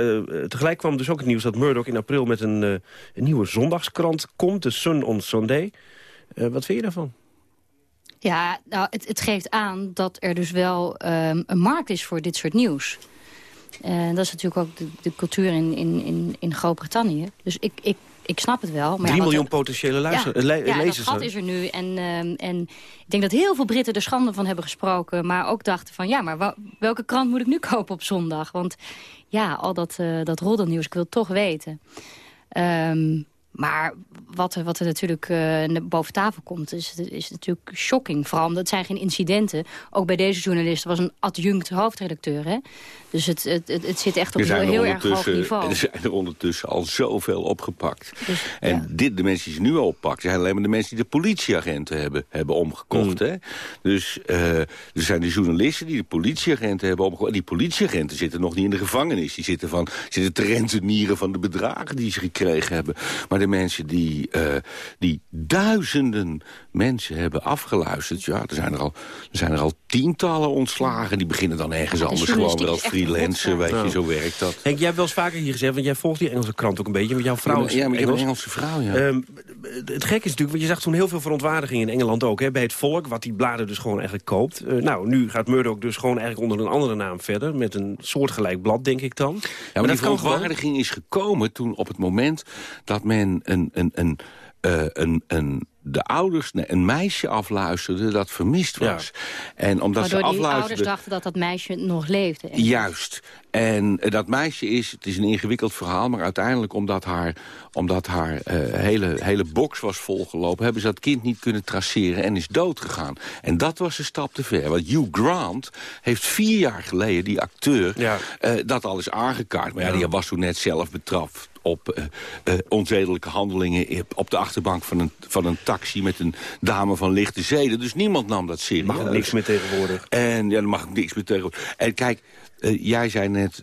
tegelijk kwam dus ook het nieuws dat Murdoch in april... met een, nieuwe zondagskrant komt, The Sun on Sunday. Wat vind je daarvan? Ja, nou, het, het geeft aan dat er dus wel ehm, een markt is voor dit soort nieuws. En dat is natuurlijk ook de, de cultuur in, in, in, in Groot-Brittannië. Dus ik, ik, ik snap het wel. Maar 3 ja, wat miljoen er- potentiële luister, ja, eh, le- ja, dat lezers. is er nu. En, ehm, en ik denk dat heel veel Britten er schande van hebben gesproken. Maar ook dachten van, ja, maar welke krant moet ik nu kopen op zondag? Want ja, al dat, eh dat roddelnieuws, ik wil het toch weten. Ehm, maar wat er, wat er natuurlijk eh, naar boven tafel komt, is, is natuurlijk shocking. Vooral omdat het zijn geen incidenten. Ook bij deze journalist was een adjunct hoofdredacteur. Hè? Dus het, het, het, het zit echt op een heel, er erg hoog niveau. Er zijn er ondertussen al zoveel opgepakt. Dus, en dit, de mensen die ze nu oppakken... zijn alleen maar de mensen die de politieagenten hebben, hebben omgekocht. Mm. Hè? Dus eh, er zijn de journalisten die de politieagenten hebben omgekocht. En die politieagenten zitten nog niet in de gevangenis. Die zitten, van, zitten te rentenieren van de bedragen die ze gekregen hebben. Maar de mensen die, eh, die duizenden mensen hebben afgeluisterd... ja, er zijn er al, er zijn er al tientallen ontslagen. Die beginnen dan ergens de anders gewoon echt freelancer. Weet je, zo werkt dat. Henk, jij hebt wel eens vaker hier gezegd, want jij volgt die Engelse krant ook een beetje, met jouw vrouw is Ja, maar ik heb een Engels. Engelse vrouw, ja. Ehm, het gekke is natuurlijk, want je zag toen heel veel verontwaardiging in Engeland ook, hè, bij het volk, wat die bladen dus gewoon eigenlijk koopt. Eh, nou, nu gaat Murdoch dus gewoon eigenlijk onder een andere naam verder, met een soortgelijk blad, denk ik dan. Ja, maar, die dat kan gewoon. verontwaardiging is gekomen toen op het moment dat men een, een, een, eh, een, een, de ouders een meisje afluisterde dat vermist was. En omdat Waardoor ze die ouders afluisterden... dachten dat dat meisje nog leefde. Juist. En eh, dat meisje is, het is een ingewikkeld verhaal... maar uiteindelijk omdat haar, omdat haar eh, hele, hele box was volgelopen... hebben ze dat kind niet kunnen traceren en is doodgegaan. En dat was een stap te ver. Want Hugh Grant heeft vier jaar geleden, die acteur... eh, dat alles aangekaart. Maar ja, die was toen net zelf betrapt op eh, onzedelijke handelingen op de achterbank van een, van een taxi met een dame van lichte zeden. Dus niemand nam dat serieus. Mag ook niks meer tegenwoordig. En ja, er mag ook niks meer tegenwoordig. En kijk, eh, jij zei net...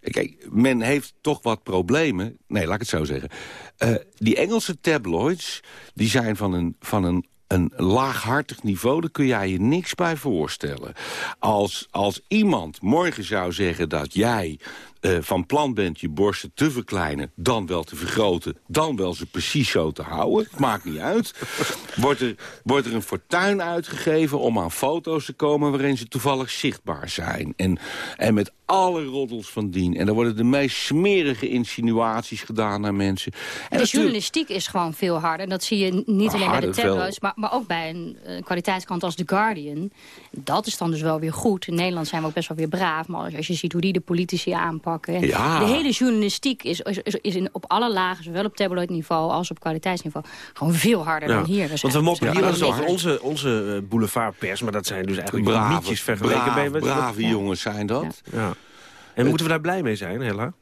kijk, men heeft toch wat problemen. Nee, laat ik het zo zeggen. Die Engelse tabloids, die zijn van een, van een een laaghartig niveau, daar kun jij je niks bij voorstellen. Als, als iemand morgen zou zeggen dat jij eh, van plan bent je borsten te verkleinen... dan wel te vergroten, dan wel ze precies zo te houden. Het maakt niet uit. Wordt er, wordt er een fortuin uitgegeven om aan foto's te komen... waarin ze toevallig zichtbaar zijn. En, en met alle roddels van dien. En dan worden de meest smerige insinuaties gedaan naar mensen. En de journalistiek is gewoon veel harder. En dat zie je niet alleen bij de tabloids, maar, maar ook bij een eh, kwaliteitskrant als The Guardian. Dat is dan dus wel weer goed. In Nederland zijn we ook best wel weer braaf. Maar als- als je ziet hoe die de politici aanpakken. Ja. De hele journalistiek is, is, is- in, op alle lagen, zowel op tabloidniveau als op kwaliteitsniveau, gewoon veel harder dan hier. Dus Want we dat hier over een onze, onze eh, boulevardpers, maar dat zijn dus eigenlijk Brave, mietjes vergeleken brave, bij... wat- brave Ja. jongens zijn dat. Ja. En moeten we daar blij mee zijn, Hella?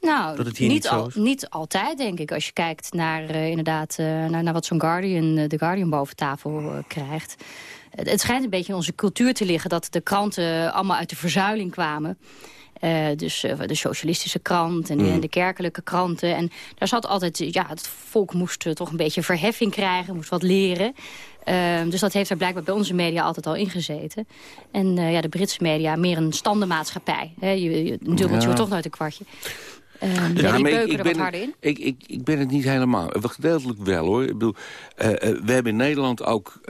Nou, Dat het hier niet, niet zo al, is? niet altijd, denk ik. Als je kijkt naar, eh, inderdaad, eh, naar, naar wat zo'n Guardian, de Guardian boven tafel krijgt. Het, het schijnt een beetje in onze cultuur te liggen... dat de kranten allemaal uit de verzuiling kwamen. Eh, dus eh, de socialistische krant en, Mm. en de kerkelijke kranten. En daar zat altijd, ja, het volk moest eh, toch een beetje verheffing krijgen, moest wat leren. Ehm, dus dat heeft er blijkbaar bij onze media altijd al ingezeten. En ja, de Britse media, meer een standenmaatschappij. Hè? Je, je, een dubbeltje Ja. toch nooit een kwartje. Ehm, ja, maar ik- ik ben in. Ik, ik, ik ben het niet helemaal. Gedeeltelijk wel, hoor. Ik bedoel, we hebben in Nederland ook...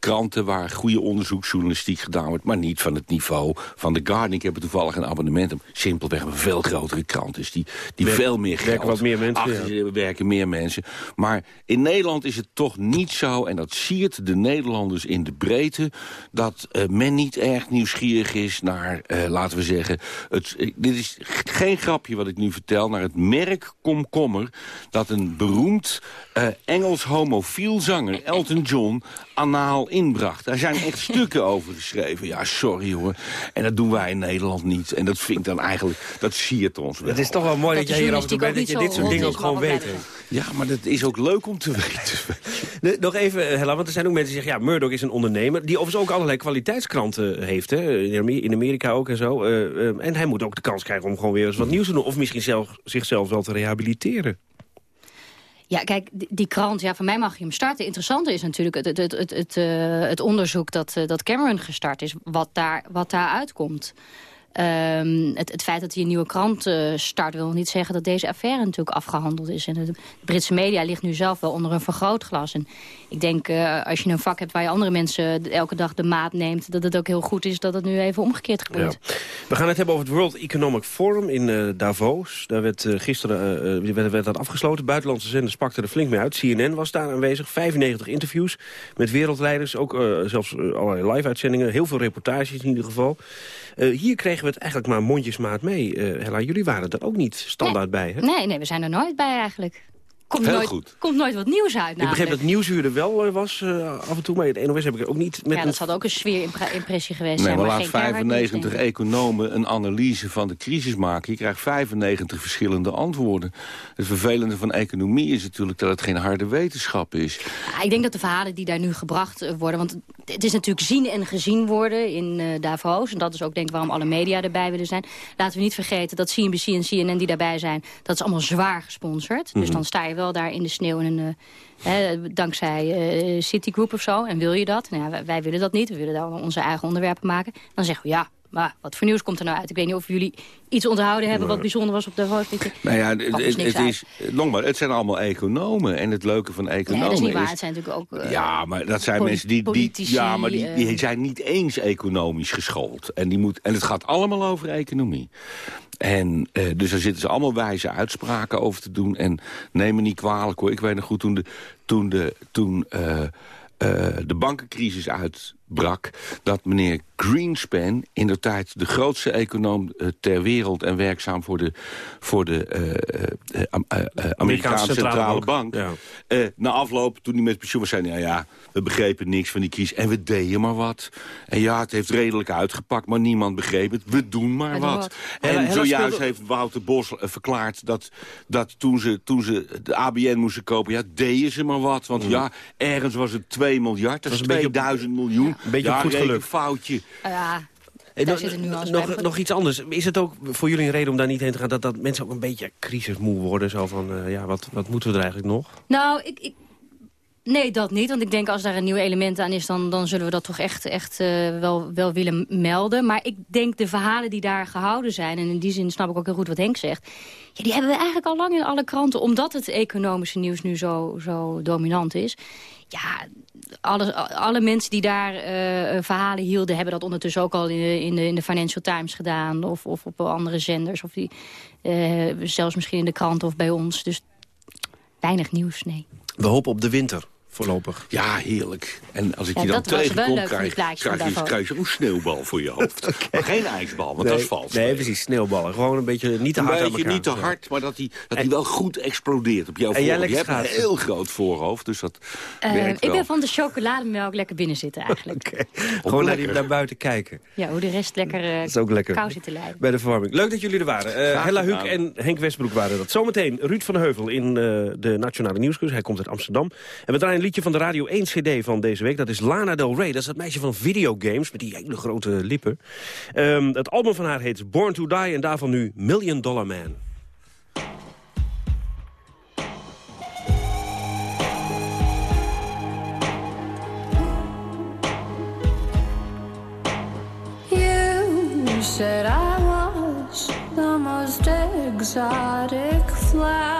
kranten waar goede onderzoeksjournalistiek gedaan wordt... maar niet van het niveau van The Guardian. Ik heb er toevallig een abonnement op. Simpelweg een veel grotere krant is die, die Werk- veel meer geld... werken wat meer mensen, achter ja. er werken meer mensen. Maar in Nederland is het toch niet zo... en dat siert de Nederlanders in de breedte... dat eh, men niet erg nieuwsgierig is naar, eh, laten we zeggen... Het, eh, dit is geen grapje wat ik nu vertel... naar het merk komkommer... dat een beroemd Engels homofiel zanger, Elton John... anaal inbracht. Daar zijn echt stukken over geschreven. Ja, sorry hoor. En dat doen wij in Nederland niet. En dat vind ik dan eigenlijk... dat siert ons wel. Het is toch wel mooi dat, Dat jij hier af en toe bent, dat je dit soort dingen ook gewoon weet. Ja, maar dat is ook leuk om te weten. Nog even, eh, Hella, want er zijn ook mensen die zeggen... ja, Murdoch is een ondernemer... die overigens ook allerlei kwaliteitskranten heeft. Hè? In Amer- in Amerika ook en zo. Eh, eh, en hij moet ook de kans krijgen om gewoon weer eens wat nieuws te doen. Of misschien zelf, zichzelf wel te rehabiliteren. Ja, kijk, die, krant, ja, van mij mag je hem starten. Interessante is natuurlijk het, het, het, het, het, eh, onderzoek dat, eh, dat Cameron gestart is. Wat daar, wat daar uitkomt. Ehm, het, het feit dat hij een nieuwe krant eh, start wil niet zeggen dat deze affaire natuurlijk afgehandeld is. En de, Britse media ligt nu zelf wel onder een vergrootglas. En ik denk, eh, als je een vak hebt waar je andere mensen elke dag de maat neemt... dat het ook heel goed is dat het nu even omgekeerd gebeurt. We gaan het hebben over het World Economic Forum in eh, Davos. Daar werd gisteren werd, werd dat afgesloten. Buitenlandse zenders pakten er flink mee uit. CNN was daar aanwezig. 95 interviews met wereldleiders. Ook zelfs allerlei live-uitzendingen. Heel veel reportages in ieder geval. Eh, hier kregen we het eigenlijk maar mondjesmaat mee. Eh Hella, jullie waren er ook niet standaard bij, hè? Nee, nee, we zijn er nooit bij eigenlijk. Komt, Heel nooit, goed. komt nooit wat nieuws uit Ik begreep dat Nieuwsuur er wel eh, was eh, af en toe. Maar het NOS heb ik er ook niet met ja, een dat zal ook een sfeerimpressie geweest Nee, maar maar laat geen keihard nieuws, 95 denk ik. economen een analyse van de crisis maken. Je krijgt 95 verschillende antwoorden. Het vervelende van economie is natuurlijk dat het geen harde wetenschap is. Ja, ik denk dat de verhalen die daar nu gebracht eh, worden... want het is natuurlijk zien en gezien worden in eh, Davos. En dat is ook denk ik waarom alle media erbij willen zijn. Laten we niet vergeten dat CNBC en CNN die daarbij zijn... dat is allemaal zwaar gesponsord. Dus Mhm. dan sta je wel daar in de sneeuw... Eh, hè, dankzij eh, Citigroup of zo. En wil je dat? Nou ja, wij, wij willen dat niet. We willen daar onze eigen onderwerpen maken. Dan zeggen we ja... Maar wat voor nieuws komt er nou uit? Ik weet niet of jullie iets onthouden hebben... wat bijzonder was op Davos. Weet je. Nou ja, het, dus het, is, nogmaals, het zijn allemaal economen. En het leuke van Nee, economen dat is niet waar. is... Het zijn natuurlijk ook... eh, Ja, maar dat zijn mensen die, die, ja, maar die, die eh, zijn niet eens economisch geschoold. En, die moet, en het gaat allemaal over economie. En eh, dus daar zitten ze allemaal wijze uitspraken over te doen. En neem me niet kwalijk hoor. Ik weet nog goed toen de, toen de, toen, de bankencrisis uitbrak... dat meneer Greenspan, in de tijd de grootste econoom eh, ter wereld... en werkzaam voor de, voor de eh, eh, Am- Amerikaanse Centrale Centrale Bank. Bank... eh, na afloop, toen hij met pensioen was, zei hij... nou ja, we begrepen niks van die crisis en we deden maar wat. En ja, het heeft redelijk uitgepakt, maar niemand begreep het. We doen maar We wat. wat. En zojuist speelde- heeft Wouter Bos verklaard... dat, dat toen, ze, toen ze de ABN moesten kopen, ja, deden ze maar wat. Want ja, ergens was het 2 miljard, dat is Mm. was een beetje- 2000 miljoen. Een beetje ja, op goed geluk. foutje. Ja, En daar nog- nog iets anders. Is het ook voor jullie een reden om daar niet heen te gaan... dat, dat mensen ook een beetje crisismoe worden? Zo van, eh, ja, wat, wat moeten we er eigenlijk nog? Nou, ik, ik, nee, dat niet. Want ik denk als daar een nieuw element aan is... dan, dan zullen we dat toch echt, echt eh, wel, wel willen melden. Maar ik denk de verhalen die daar gehouden zijn... en in die zin snap ik ook heel goed wat Henk zegt... Ja, die hebben we eigenlijk al lang in alle kranten... omdat het economische nieuws nu zo, zo dominant is. Ja, alle, alle mensen die daar eh, verhalen hielden... hebben dat ondertussen ook al in de, in de, in de Financial Times gedaan... of, of op andere zenders, of die, eh, zelfs misschien in de krant of bij ons. Dus weinig nieuws, nee. We hopen op de winter, voorlopig. Ja, heerlijk. En als ik Ja, je dan tegenkom, die krijg, krijg, je, krijg je een sneeuwbal voor je hoofd. Maar geen ijsbal, want dat is vals. Nee, precies, sneeuwballen. Gewoon een beetje niet te Een hard aan beetje niet te hard, maar dat hij dat die wel goed explodeert op jouw En jij voorhoofd. Je lekker hebt een heel groot voorhoofd, dus dat Eh, werkt ik ben van de chocolademelk lekker binnen zitten eigenlijk. Gewoon naar, die, naar buiten kijken. Ja, hoe de rest lekker eh Dat is ook lekker. kou zit te lijden. Bij de verwarming. Leuk dat jullie er waren. Eh, Hella Huuk en Henk Westbroek waren dat. Zometeen Ruud van Heuvel in eh, de Nationale Nieuwsquiz. Hij komt uit Amsterdam. En we draaien een van de Radio 1 CD van deze week. Dat is Lana Del Rey. Dat is dat meisje van videogames met die hele grote lippen. Ehm, het album van haar heet Born to Die en daarvan nu Million Dollar Man. You said I was the most exotic flower,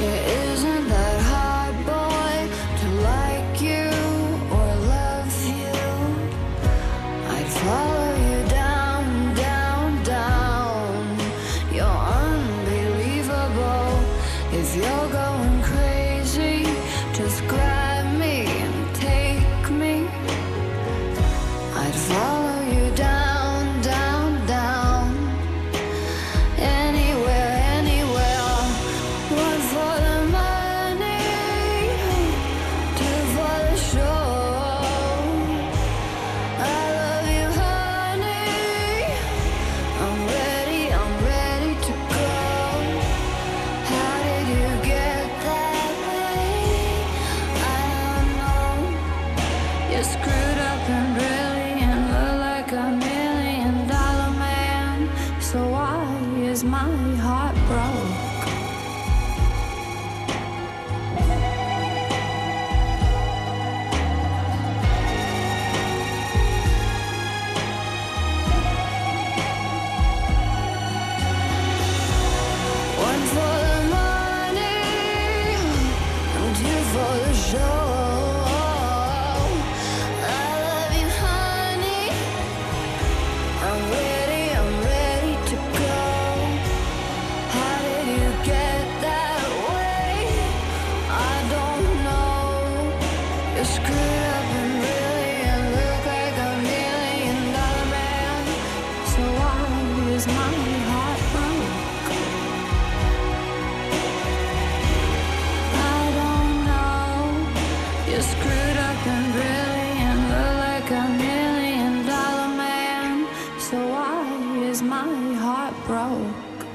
Yeah, broke?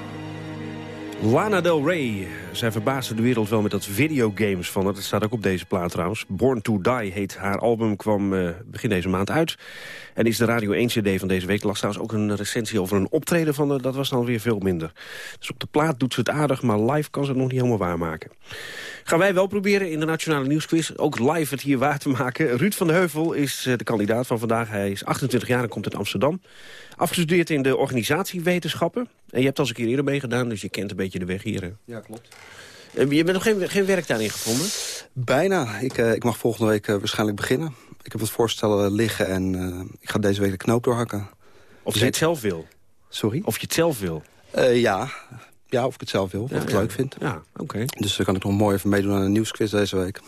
Lana Del Rey. Zij verbaasde de wereld wel met dat videogames van het. Dat staat ook op deze plaat trouwens. Born to Die heet haar album, kwam eh, begin deze maand uit. En is de Radio 1 CD van deze week. Lag trouwens ook een recensie over een optreden van haar. Dat was dan weer veel minder. Dus op de plaat doet ze het aardig, maar live kan ze het nog niet helemaal waarmaken. Gaan wij wel proberen in de Nationale Nieuwsquiz ook live het hier waar te maken. Ruud van de Heuvel is eh, de kandidaat van vandaag. Hij is 28 jaar en komt uit Amsterdam. Afgestudeerd in de organisatiewetenschappen. En je hebt al eens een keer eerder meegedaan, dus je kent een beetje de weg hier. Ja, klopt. Eh, Je bent nog geen, geen werk daarin gevonden? Bijna. Ik, eh, ik mag volgende week eh, waarschijnlijk beginnen. Ik heb wat voorstellen liggen en ik ga deze week de knoop doorhakken. Of je het zelf wil? Sorry? Of je het zelf wil? Ja. ja, of ik het zelf wil, Ja, ik ja. leuk vind. Ja, oké. Dus dan kan ik nog mooi even meedoen aan een nieuwsquiz deze week.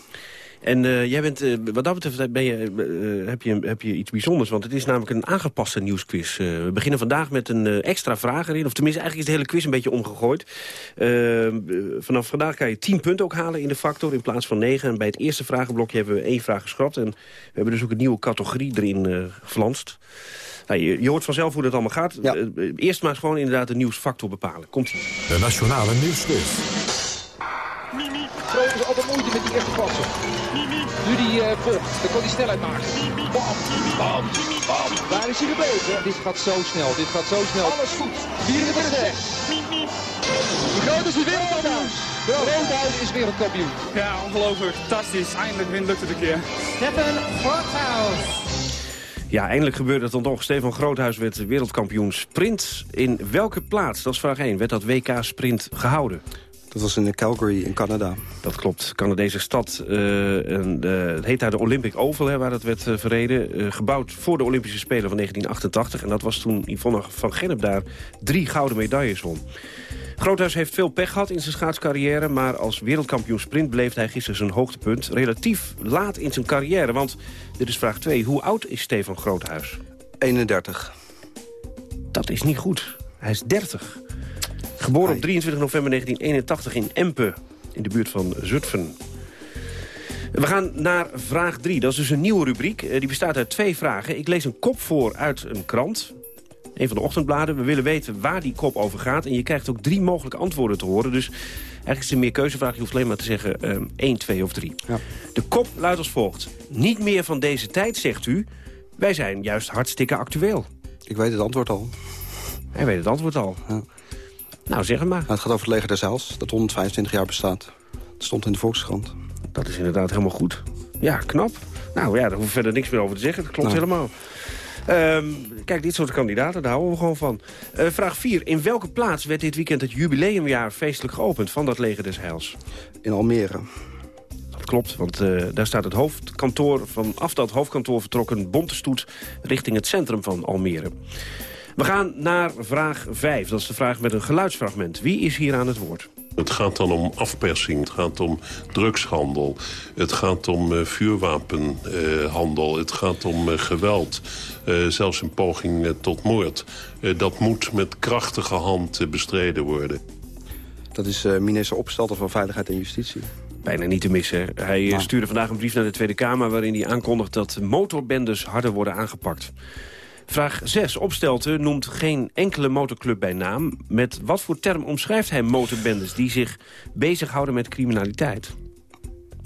En eh, jij bent, eh, wat dat betreft ben je, eh, heb, je, heb je iets bijzonders. Want het is namelijk een aangepaste nieuwsquiz. Eh, we beginnen vandaag met een eh, extra vraag erin. Of tenminste, eigenlijk is de hele quiz een beetje omgegooid. Vanaf vandaag kan je 10 punten ook halen in de factor in plaats van 9. En bij het eerste vragenblokje hebben we één vraag geschrapt. En we hebben dus ook een nieuwe categorie erin eh geflanst. Nou, je, je hoort vanzelf hoe dat allemaal gaat. Eerst maar gewoon inderdaad de nieuwsfactor bepalen. Komt ie. De Nationale Nieuwsquiz. Groot is altijd moeite met die eerste passen. Nu die eh volgt, dan kan hij snelheid maken. Bam, bam, bam. Daar is hij gebleven. Dit gaat zo snel, dit gaat zo snel. Alles goed. 24 De groot is weer wereldkampioen. Groothuis is wereldkampioen. Ja, ongelooflijk. Fantastisch. Eindelijk win lukt het een keer. Stefan Groothuis. Ja, eindelijk gebeurde het dan toch. Stefan Groothuis werd wereldkampioen sprint. In welke plaats, dat is vraag 1, werd dat WK sprint gehouden? Dat was in Calgary in Canada. Dat klopt. Canadese stad. eh, en, eh, het heet daar de Olympic Oval, hè, waar het werd eh, verreden. Gebouwd voor de Olympische Spelen van 1988. En dat was toen Yvonne van Gennep daar drie gouden medailles won. Groothuis heeft veel pech gehad in zijn schaatscarrière... maar als wereldkampioen sprint bleef hij gisteren zijn hoogtepunt... relatief laat in zijn carrière. Want dit is vraag 2. Hoe oud is Stefan Groothuis? 31. Dat is niet goed. Hij is 30. Geboren op 23 november 1981 in Empe, in de buurt van Zutphen. We gaan naar vraag 3. Dat is dus een nieuwe rubriek. Eh, Die bestaat uit twee vragen. Ik lees een kop voor uit een krant. Een van de ochtendbladen. We willen weten waar die kop over gaat. En je krijgt ook drie mogelijke antwoorden te horen. Dus eigenlijk is het een meer keuzevraag. Je hoeft alleen maar te zeggen ehm 1, 2 of 3. De kop luidt als volgt. Niet meer van deze tijd, zegt u. Wij zijn juist hartstikke actueel. Ik weet het antwoord al. Hij weet het antwoord al. Nou, zeg het maar. Nou, het gaat over het leger des Heils, dat 125 jaar bestaat. Het stond in de Volkskrant. Dat is inderdaad helemaal goed. Ja, knap. Nou ja, daar hoef ik verder niks meer over te zeggen. Dat klopt Nou. helemaal. Ehm, kijk, dit soort kandidaten, daar houden we gewoon van. Eh, vraag 4. In welke plaats werd dit weekend het jubileumjaar feestelijk geopend van dat leger des heils? In Almere. Dat klopt, want eh, daar staat het hoofdkantoor, vanaf dat hoofdkantoor vertrokken bonte stoet richting het centrum van Almere. We gaan naar vraag 5. Dat is de vraag met een geluidsfragment. Wie is hier aan het woord? Het gaat dan om afpersing, het gaat om drugshandel... het gaat om eh, vuurwapenhandel, het gaat om eh, geweld... eh, zelfs een poging tot moord. Eh, dat moet met krachtige hand bestreden worden. Dat is eh, minister Opstelten van Veiligheid en Justitie. Bijna niet te missen. Hij eh, stuurde vandaag een brief naar de Tweede Kamer... waarin hij aankondigt dat motorbendes harder worden aangepakt. Vraag 6. Opstelten noemt geen enkele motorclub bij naam. Met wat voor term omschrijft hij motorbendes... die zich bezighouden met criminaliteit?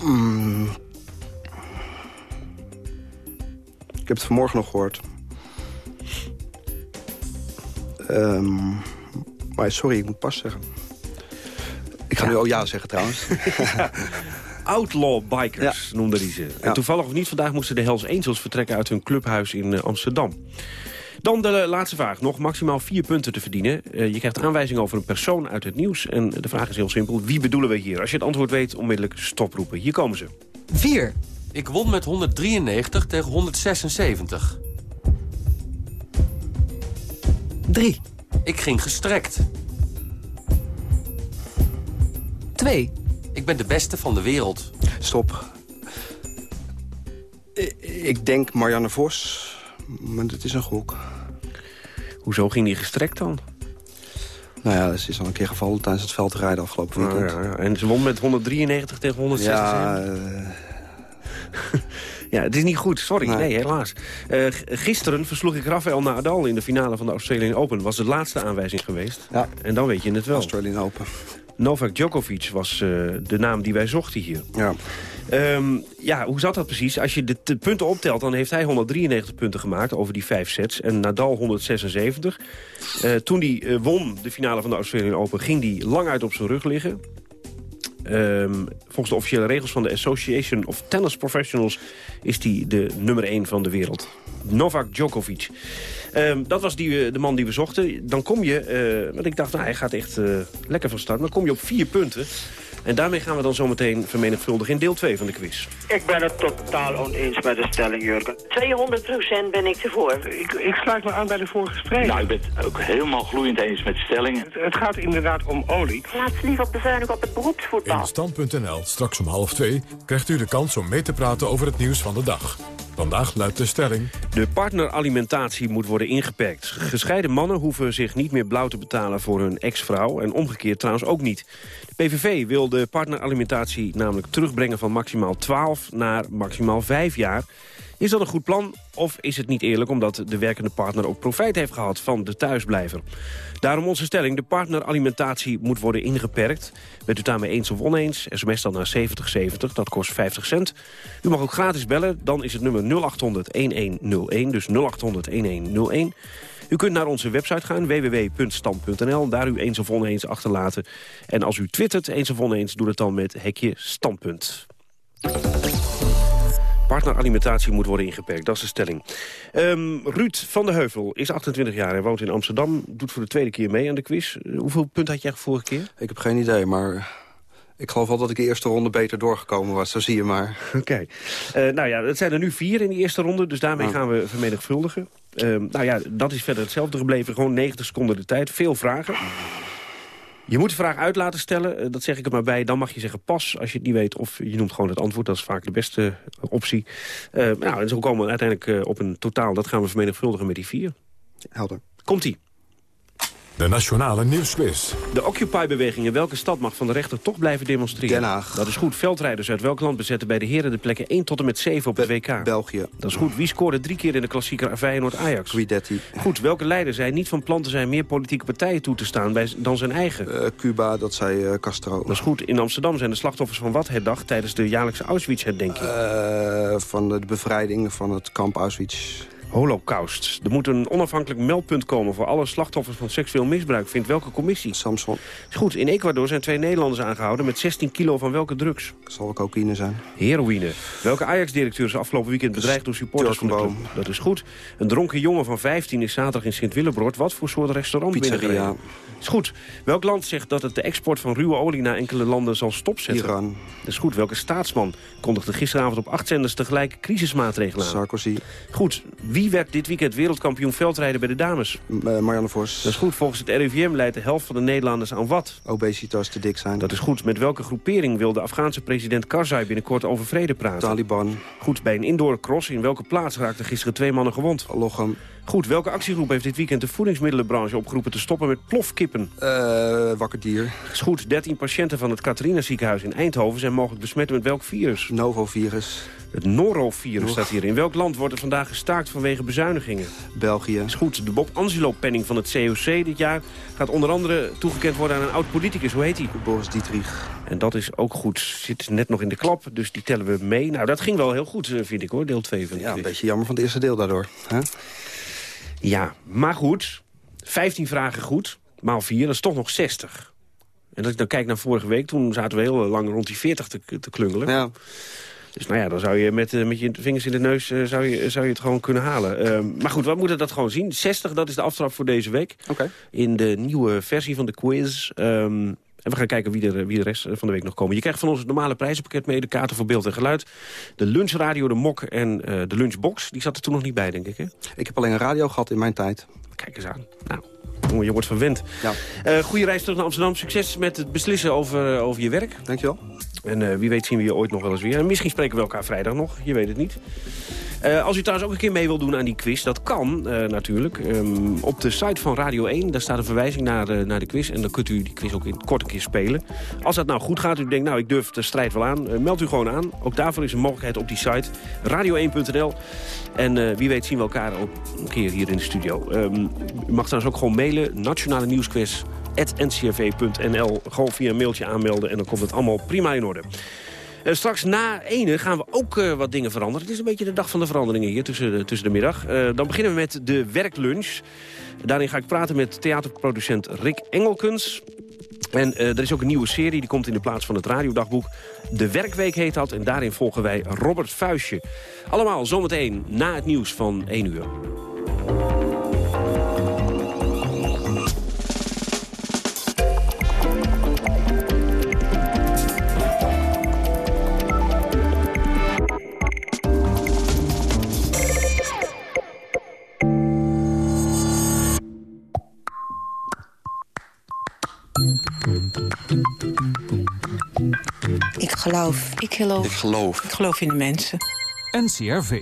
Mm. Ik heb het vanmorgen nog gehoord. Ehm, maar sorry, ik moet pas zeggen. Ik ga nu ook ja zeggen trouwens. Outlaw Bikers noemde hij ze. En toevallig of niet, vandaag moesten de Hells Angels vertrekken... uit hun clubhuis in eh, Amsterdam. Dan de laatste vraag. Nog maximaal vier punten te verdienen. Eh, je krijgt aanwijzingen over een persoon uit het nieuws. En de vraag is heel simpel. Wie bedoelen we hier? Als je het antwoord weet, onmiddellijk stoproepen. Hier komen ze. 4. Ik won met 193 tegen 176. 3. Ik ging gestrekt. 2. Ik ben de beste van de wereld. Stop. Ik denk Marianne Vos, maar dat is een gok. Hoezo ging die gestrekt dan? Nou ja, ze is al een keer gevallen tijdens het veldrijden afgelopen Ah, weekend. ja, ja. En ze won met 193 tegen 176. Ja, eh, Ja, het is niet goed. Sorry. Nee, helaas. Eh, gisteren versloeg ik Rafael Nadal in de finale van de Australian Open. Was de laatste aanwijzing geweest. Ja. En dan weet je het wel. Australian Open. Novak Djokovic was eh, de naam die wij zochten hier. Ja. Ehm, ja, hoe zat dat precies? Als je de, de punten optelt, dan heeft hij 193 punten gemaakt over die vijf sets. En Nadal 176. Eh, toen hij eh, won de finale van de Australian Open, ging hij lang uit op zijn rug liggen. Ehm, volgens de officiële regels van de Association of Tennis Professionals... is hij de nummer 1 van de wereld. Novak Djokovic. Ehm, dat was die, eh, de man die we zochten. Dan kom je, eh, want ik dacht, nou, hij gaat echt eh, lekker van start. Dan kom je op vier punten. En daarmee gaan we dan zometeen vermenigvuldigen in deel 2 van de quiz. Ik ben het totaal oneens met de stelling, Jurgen. 200% ben ik ervoor. Ik, ik sluit me aan bij de vorige spreker. Nou, ik ben het ook helemaal gloeiend eens met de stellingen. Het, het gaat inderdaad om olie. Laat ze liever bezuinigen op het beroepsvoetbal. In Stand.nl, straks om half twee, krijgt u de kans om mee te praten over het nieuws van de dag. Vandaag luidt de stelling... De partneralimentatie moet worden ingeperkt. Gescheiden mannen hoeven zich niet meer blauw te betalen voor hun ex-vrouw... en omgekeerd trouwens ook niet. De PVV wil de partneralimentatie namelijk terugbrengen van maximaal 12 naar maximaal 5 jaar. Is dat een goed plan of is het niet eerlijk omdat de werkende partner ook profijt heeft gehad van de thuisblijver? Daarom onze stelling, de partneralimentatie moet worden ingeperkt. Bent u daarmee eens of oneens? SMS dan naar 7070, dat kost 50 cent. U mag ook gratis bellen, dan is het nummer 0800-1101, dus 0800-1101. U kunt naar onze website gaan, www.stand.nl. Daar u eens of oneens achterlaten. En als u twittert eens of oneens, doe het dan met hekje standpunt. Partneralimentatie moet worden ingeperkt, dat is de stelling. Ehm, Ruud van der Heuvel is 28 jaar, hij woont in Amsterdam. Doet voor de tweede keer mee aan de quiz. Eh, hoeveel punten had jij vorige keer? Ik heb geen idee, maar ik geloof wel dat ik de eerste ronde beter doorgekomen was. Zo zie je maar. Oké. Eh, nou ja, het zijn er nu vier in die eerste ronde, dus daarmee Ah. gaan we vermenigvuldigen. Ehm, nou ja, dat is verder hetzelfde gebleven. Gewoon 90 seconden de tijd, veel vragen. Je moet de vraag uit laten stellen, eh, dat zeg ik er maar bij. Dan mag je zeggen pas als je het niet weet. Of je noemt gewoon het antwoord, dat is vaak de beste eh, optie. Eh, nou, en zo komen we uiteindelijk op een totaal. Dat gaan we vermenigvuldigen met die vier. Helder. Komt-ie. De Nationale Nieuwsquiz. De Occupy-beweging in welke stad mag van de rechter toch blijven demonstreren? Den Haag. Dat is goed. Veldrijders uit welk land bezetten bij de heren de plekken 1 tot en met 7 op het WK? België. Dat is goed. Wie scoorde drie keer in de klassieker Feyenoord-Ajax? Guidetti. Goed. Welke leider zei niet van plan te zijn meer politieke partijen toe te staan bij, dan zijn eigen? Eh, Cuba, dat zei eh, Castro. Dat is goed. In Amsterdam zijn de slachtoffers van wat herdacht tijdens de jaarlijkse Auschwitz-herdenking? Eh, van de bevrijding van het kamp Auschwitz. Holocaust. Er moet een onafhankelijk meldpunt komen voor alle slachtoffers van seksueel misbruik. Vindt welke commissie? Samson. Is goed, in Ecuador zijn twee Nederlanders aangehouden met 16 kilo van welke drugs? Zal cocaïne zijn. Heroïne. Welke Ajax-directeur is afgelopen weekend bedreigd door supporters van de club? Dat is goed. Een dronken jongen van 15 is zaterdag in Sint-Willebroord. Wat voor soort restaurant Pizzeria. binnengereden? Is goed. Welk land zegt dat het de export van ruwe olie naar enkele landen zal stopzetten? Iran. Dat is goed. Welke staatsman kondigde gisteravond op acht zenders tegelijk crisismaatregelen aan? Sarkozy. Goed. Wie werd dit weekend wereldkampioen veldrijden bij de dames? Uh, Marianne Vos. Dat is goed. Volgens het RIVM leidt de helft van de Nederlanders aan wat? Obesitas te dik zijn. Dat is goed. Met welke groepering wil de Afghaanse president Karzai binnenkort over vrede praten? Taliban. Goed. Bij een indoor cross in welke plaats raakten gisteren twee mannen gewond? Lochem. Goed. Welke actiegroep heeft dit weekend de voedingsmiddelenbranche opgeroepen te stoppen met plofkippen? Uh, wakker dier. Is goed. 13 patiënten van het Catharina ziekenhuis in Eindhoven zijn mogelijk besmet met welk virus? Novovirus. Het norovirus staat hier. In welk land wordt er vandaag gestaakt vanwege bezuinigingen? België. Is goed. De Bob Angelo-penning van het COC dit jaar gaat onder andere toegekend worden aan een oud-politicus. Hoe heet hij? Boris Dietrich. En dat is ook goed. Zit net nog in de klap, dus die tellen we mee. Nou, dat ging wel heel goed, vind ik hoor, deel 2 van de Ja, een beetje jammer van het eerste deel daardoor. Hè? Ja, maar goed. 15 vragen goed, maal 4, dat is toch nog 60. En als ik dan kijk naar vorige week, toen zaten we heel lang rond die 40 te, te klungelen. Ja. Dus nou ja, dan zou je met, eh, met je vingers in de neus eh, zou je, zou je het gewoon kunnen halen. Ehm, maar goed, we moeten dat gewoon zien. 60, dat is de aftrap voor deze week. Oké. In de nieuwe versie van de quiz. Ehm, en we gaan kijken wie er, wie de rest van de week nog komen. Je krijgt van ons het normale prijzenpakket mee. De kaarten voor beeld en geluid. De lunchradio, de mok en eh, de lunchbox. Die zat er toen nog niet bij, denk ik, hè? Ik heb alleen een radio gehad in mijn tijd. Kijk eens aan. Nou, jongen, je wordt verwend. Ja. Eh goede reis terug naar Amsterdam. Succes met het beslissen over, over je werk. Dankjewel. En eh, wie weet zien we je ooit nog wel eens weer. En misschien spreken we elkaar vrijdag nog. Je weet het niet. Eh, als u trouwens ook een keer mee wilt doen aan die quiz, dat kan eh, natuurlijk. Ehm, op de site van Radio 1, daar staat een verwijzing naar, de- naar de quiz. En dan kunt u die quiz ook in kort een keer spelen. Als dat nou goed gaat, u denkt, nou, ik durf de strijd wel aan. meld u gewoon aan. Ook daarvoor is een mogelijkheid op die site. Radio1.nl. En wie weet zien we elkaar ook een keer hier in de studio. Ehm, u mag trouwens ook gewoon mailen. Nationale Nieuwsquiz ncrv.nl. Gewoon via een mailtje aanmelden en dan komt het allemaal prima in orde. Eh, straks na ene gaan we ook eh, wat dingen veranderen. Het is een beetje de dag van de veranderingen hier tussen de, tussen de middag. Eh, dan beginnen we met de werklunch. Daarin ga ik praten met theaterproducent Rick Engelkens. En er is ook een nieuwe serie, die komt in de plaats van het radiodagboek. De Werkweek heet dat en daarin volgen wij Robert Vuistje. Allemaal zometeen na het nieuws van 1 uur. Ik geloof. Ik geloof. Ik geloof. Ik geloof in de mensen. NCRV.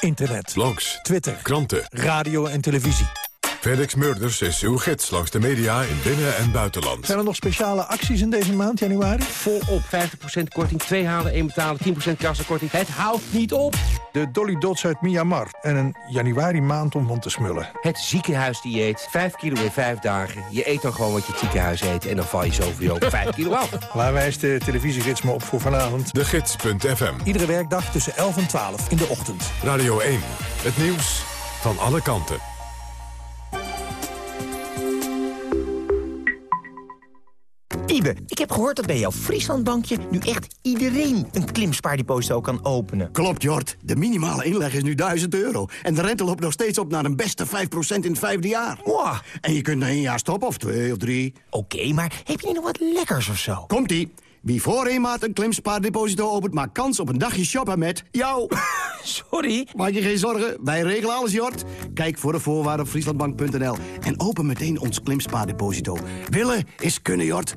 Internet. Blogs. Twitter. Kranten. Radio en televisie. Felix Murders is uw gids langs de media in binnen- en buitenland. Zijn er nog speciale acties in deze maand, januari? Volop 50% korting, 2 halen, 1 betalen, 10% kassenkorting. Het houdt niet op. De Dolly Dots uit Myanmar. En een januari maand om van te smullen. Het ziekenhuisdieet. 5 kilo in 5 dagen. Je eet dan gewoon wat je het ziekenhuis eet. En dan val je zoveel op 5 kilo af. Waar wijst de televisiegids me op voor vanavond? De Gids.fm. Iedere werkdag tussen 11 en 12 in de ochtend. Radio 1. Het nieuws van alle kanten. Ik heb gehoord dat bij jouw Frieslandbankje nu echt iedereen een klimspaardeposito kan openen. Klopt, Jort. De minimale inleg is nu 1000 euro. En de rente loopt nog steeds op naar een beste 5% in het vijfde jaar. Wow. En je kunt na één jaar stoppen, of twee of drie. Oké, maar heb je niet nog wat lekkers of zo? Komt-ie. Wie voor een maand een klimspaardeposito opent... maakt kans op een dagje shoppen met jou. Sorry? Maak je geen zorgen, wij regelen alles, Jort. Kijk voor de voorwaarden op frieslandbank.nl. En open meteen ons klimspaardeposito. Willen is kunnen, Jort.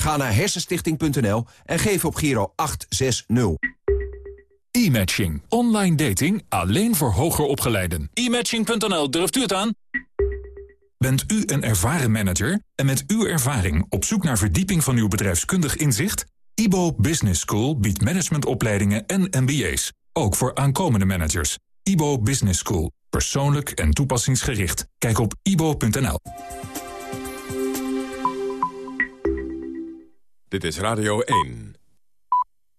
Ga naar hersenstichting.nl en geef op Giro 860. E-matching. Online dating alleen voor hoger opgeleiden. E-matching.nl, durft u het aan? Bent u een ervaren manager en met uw ervaring op zoek naar verdieping van uw bedrijfskundig inzicht? IBO Business School biedt managementopleidingen en MBA's, ook voor aankomende managers. IBO Business School, persoonlijk en toepassingsgericht. Kijk op ibo.nl. Dit is Radio 1.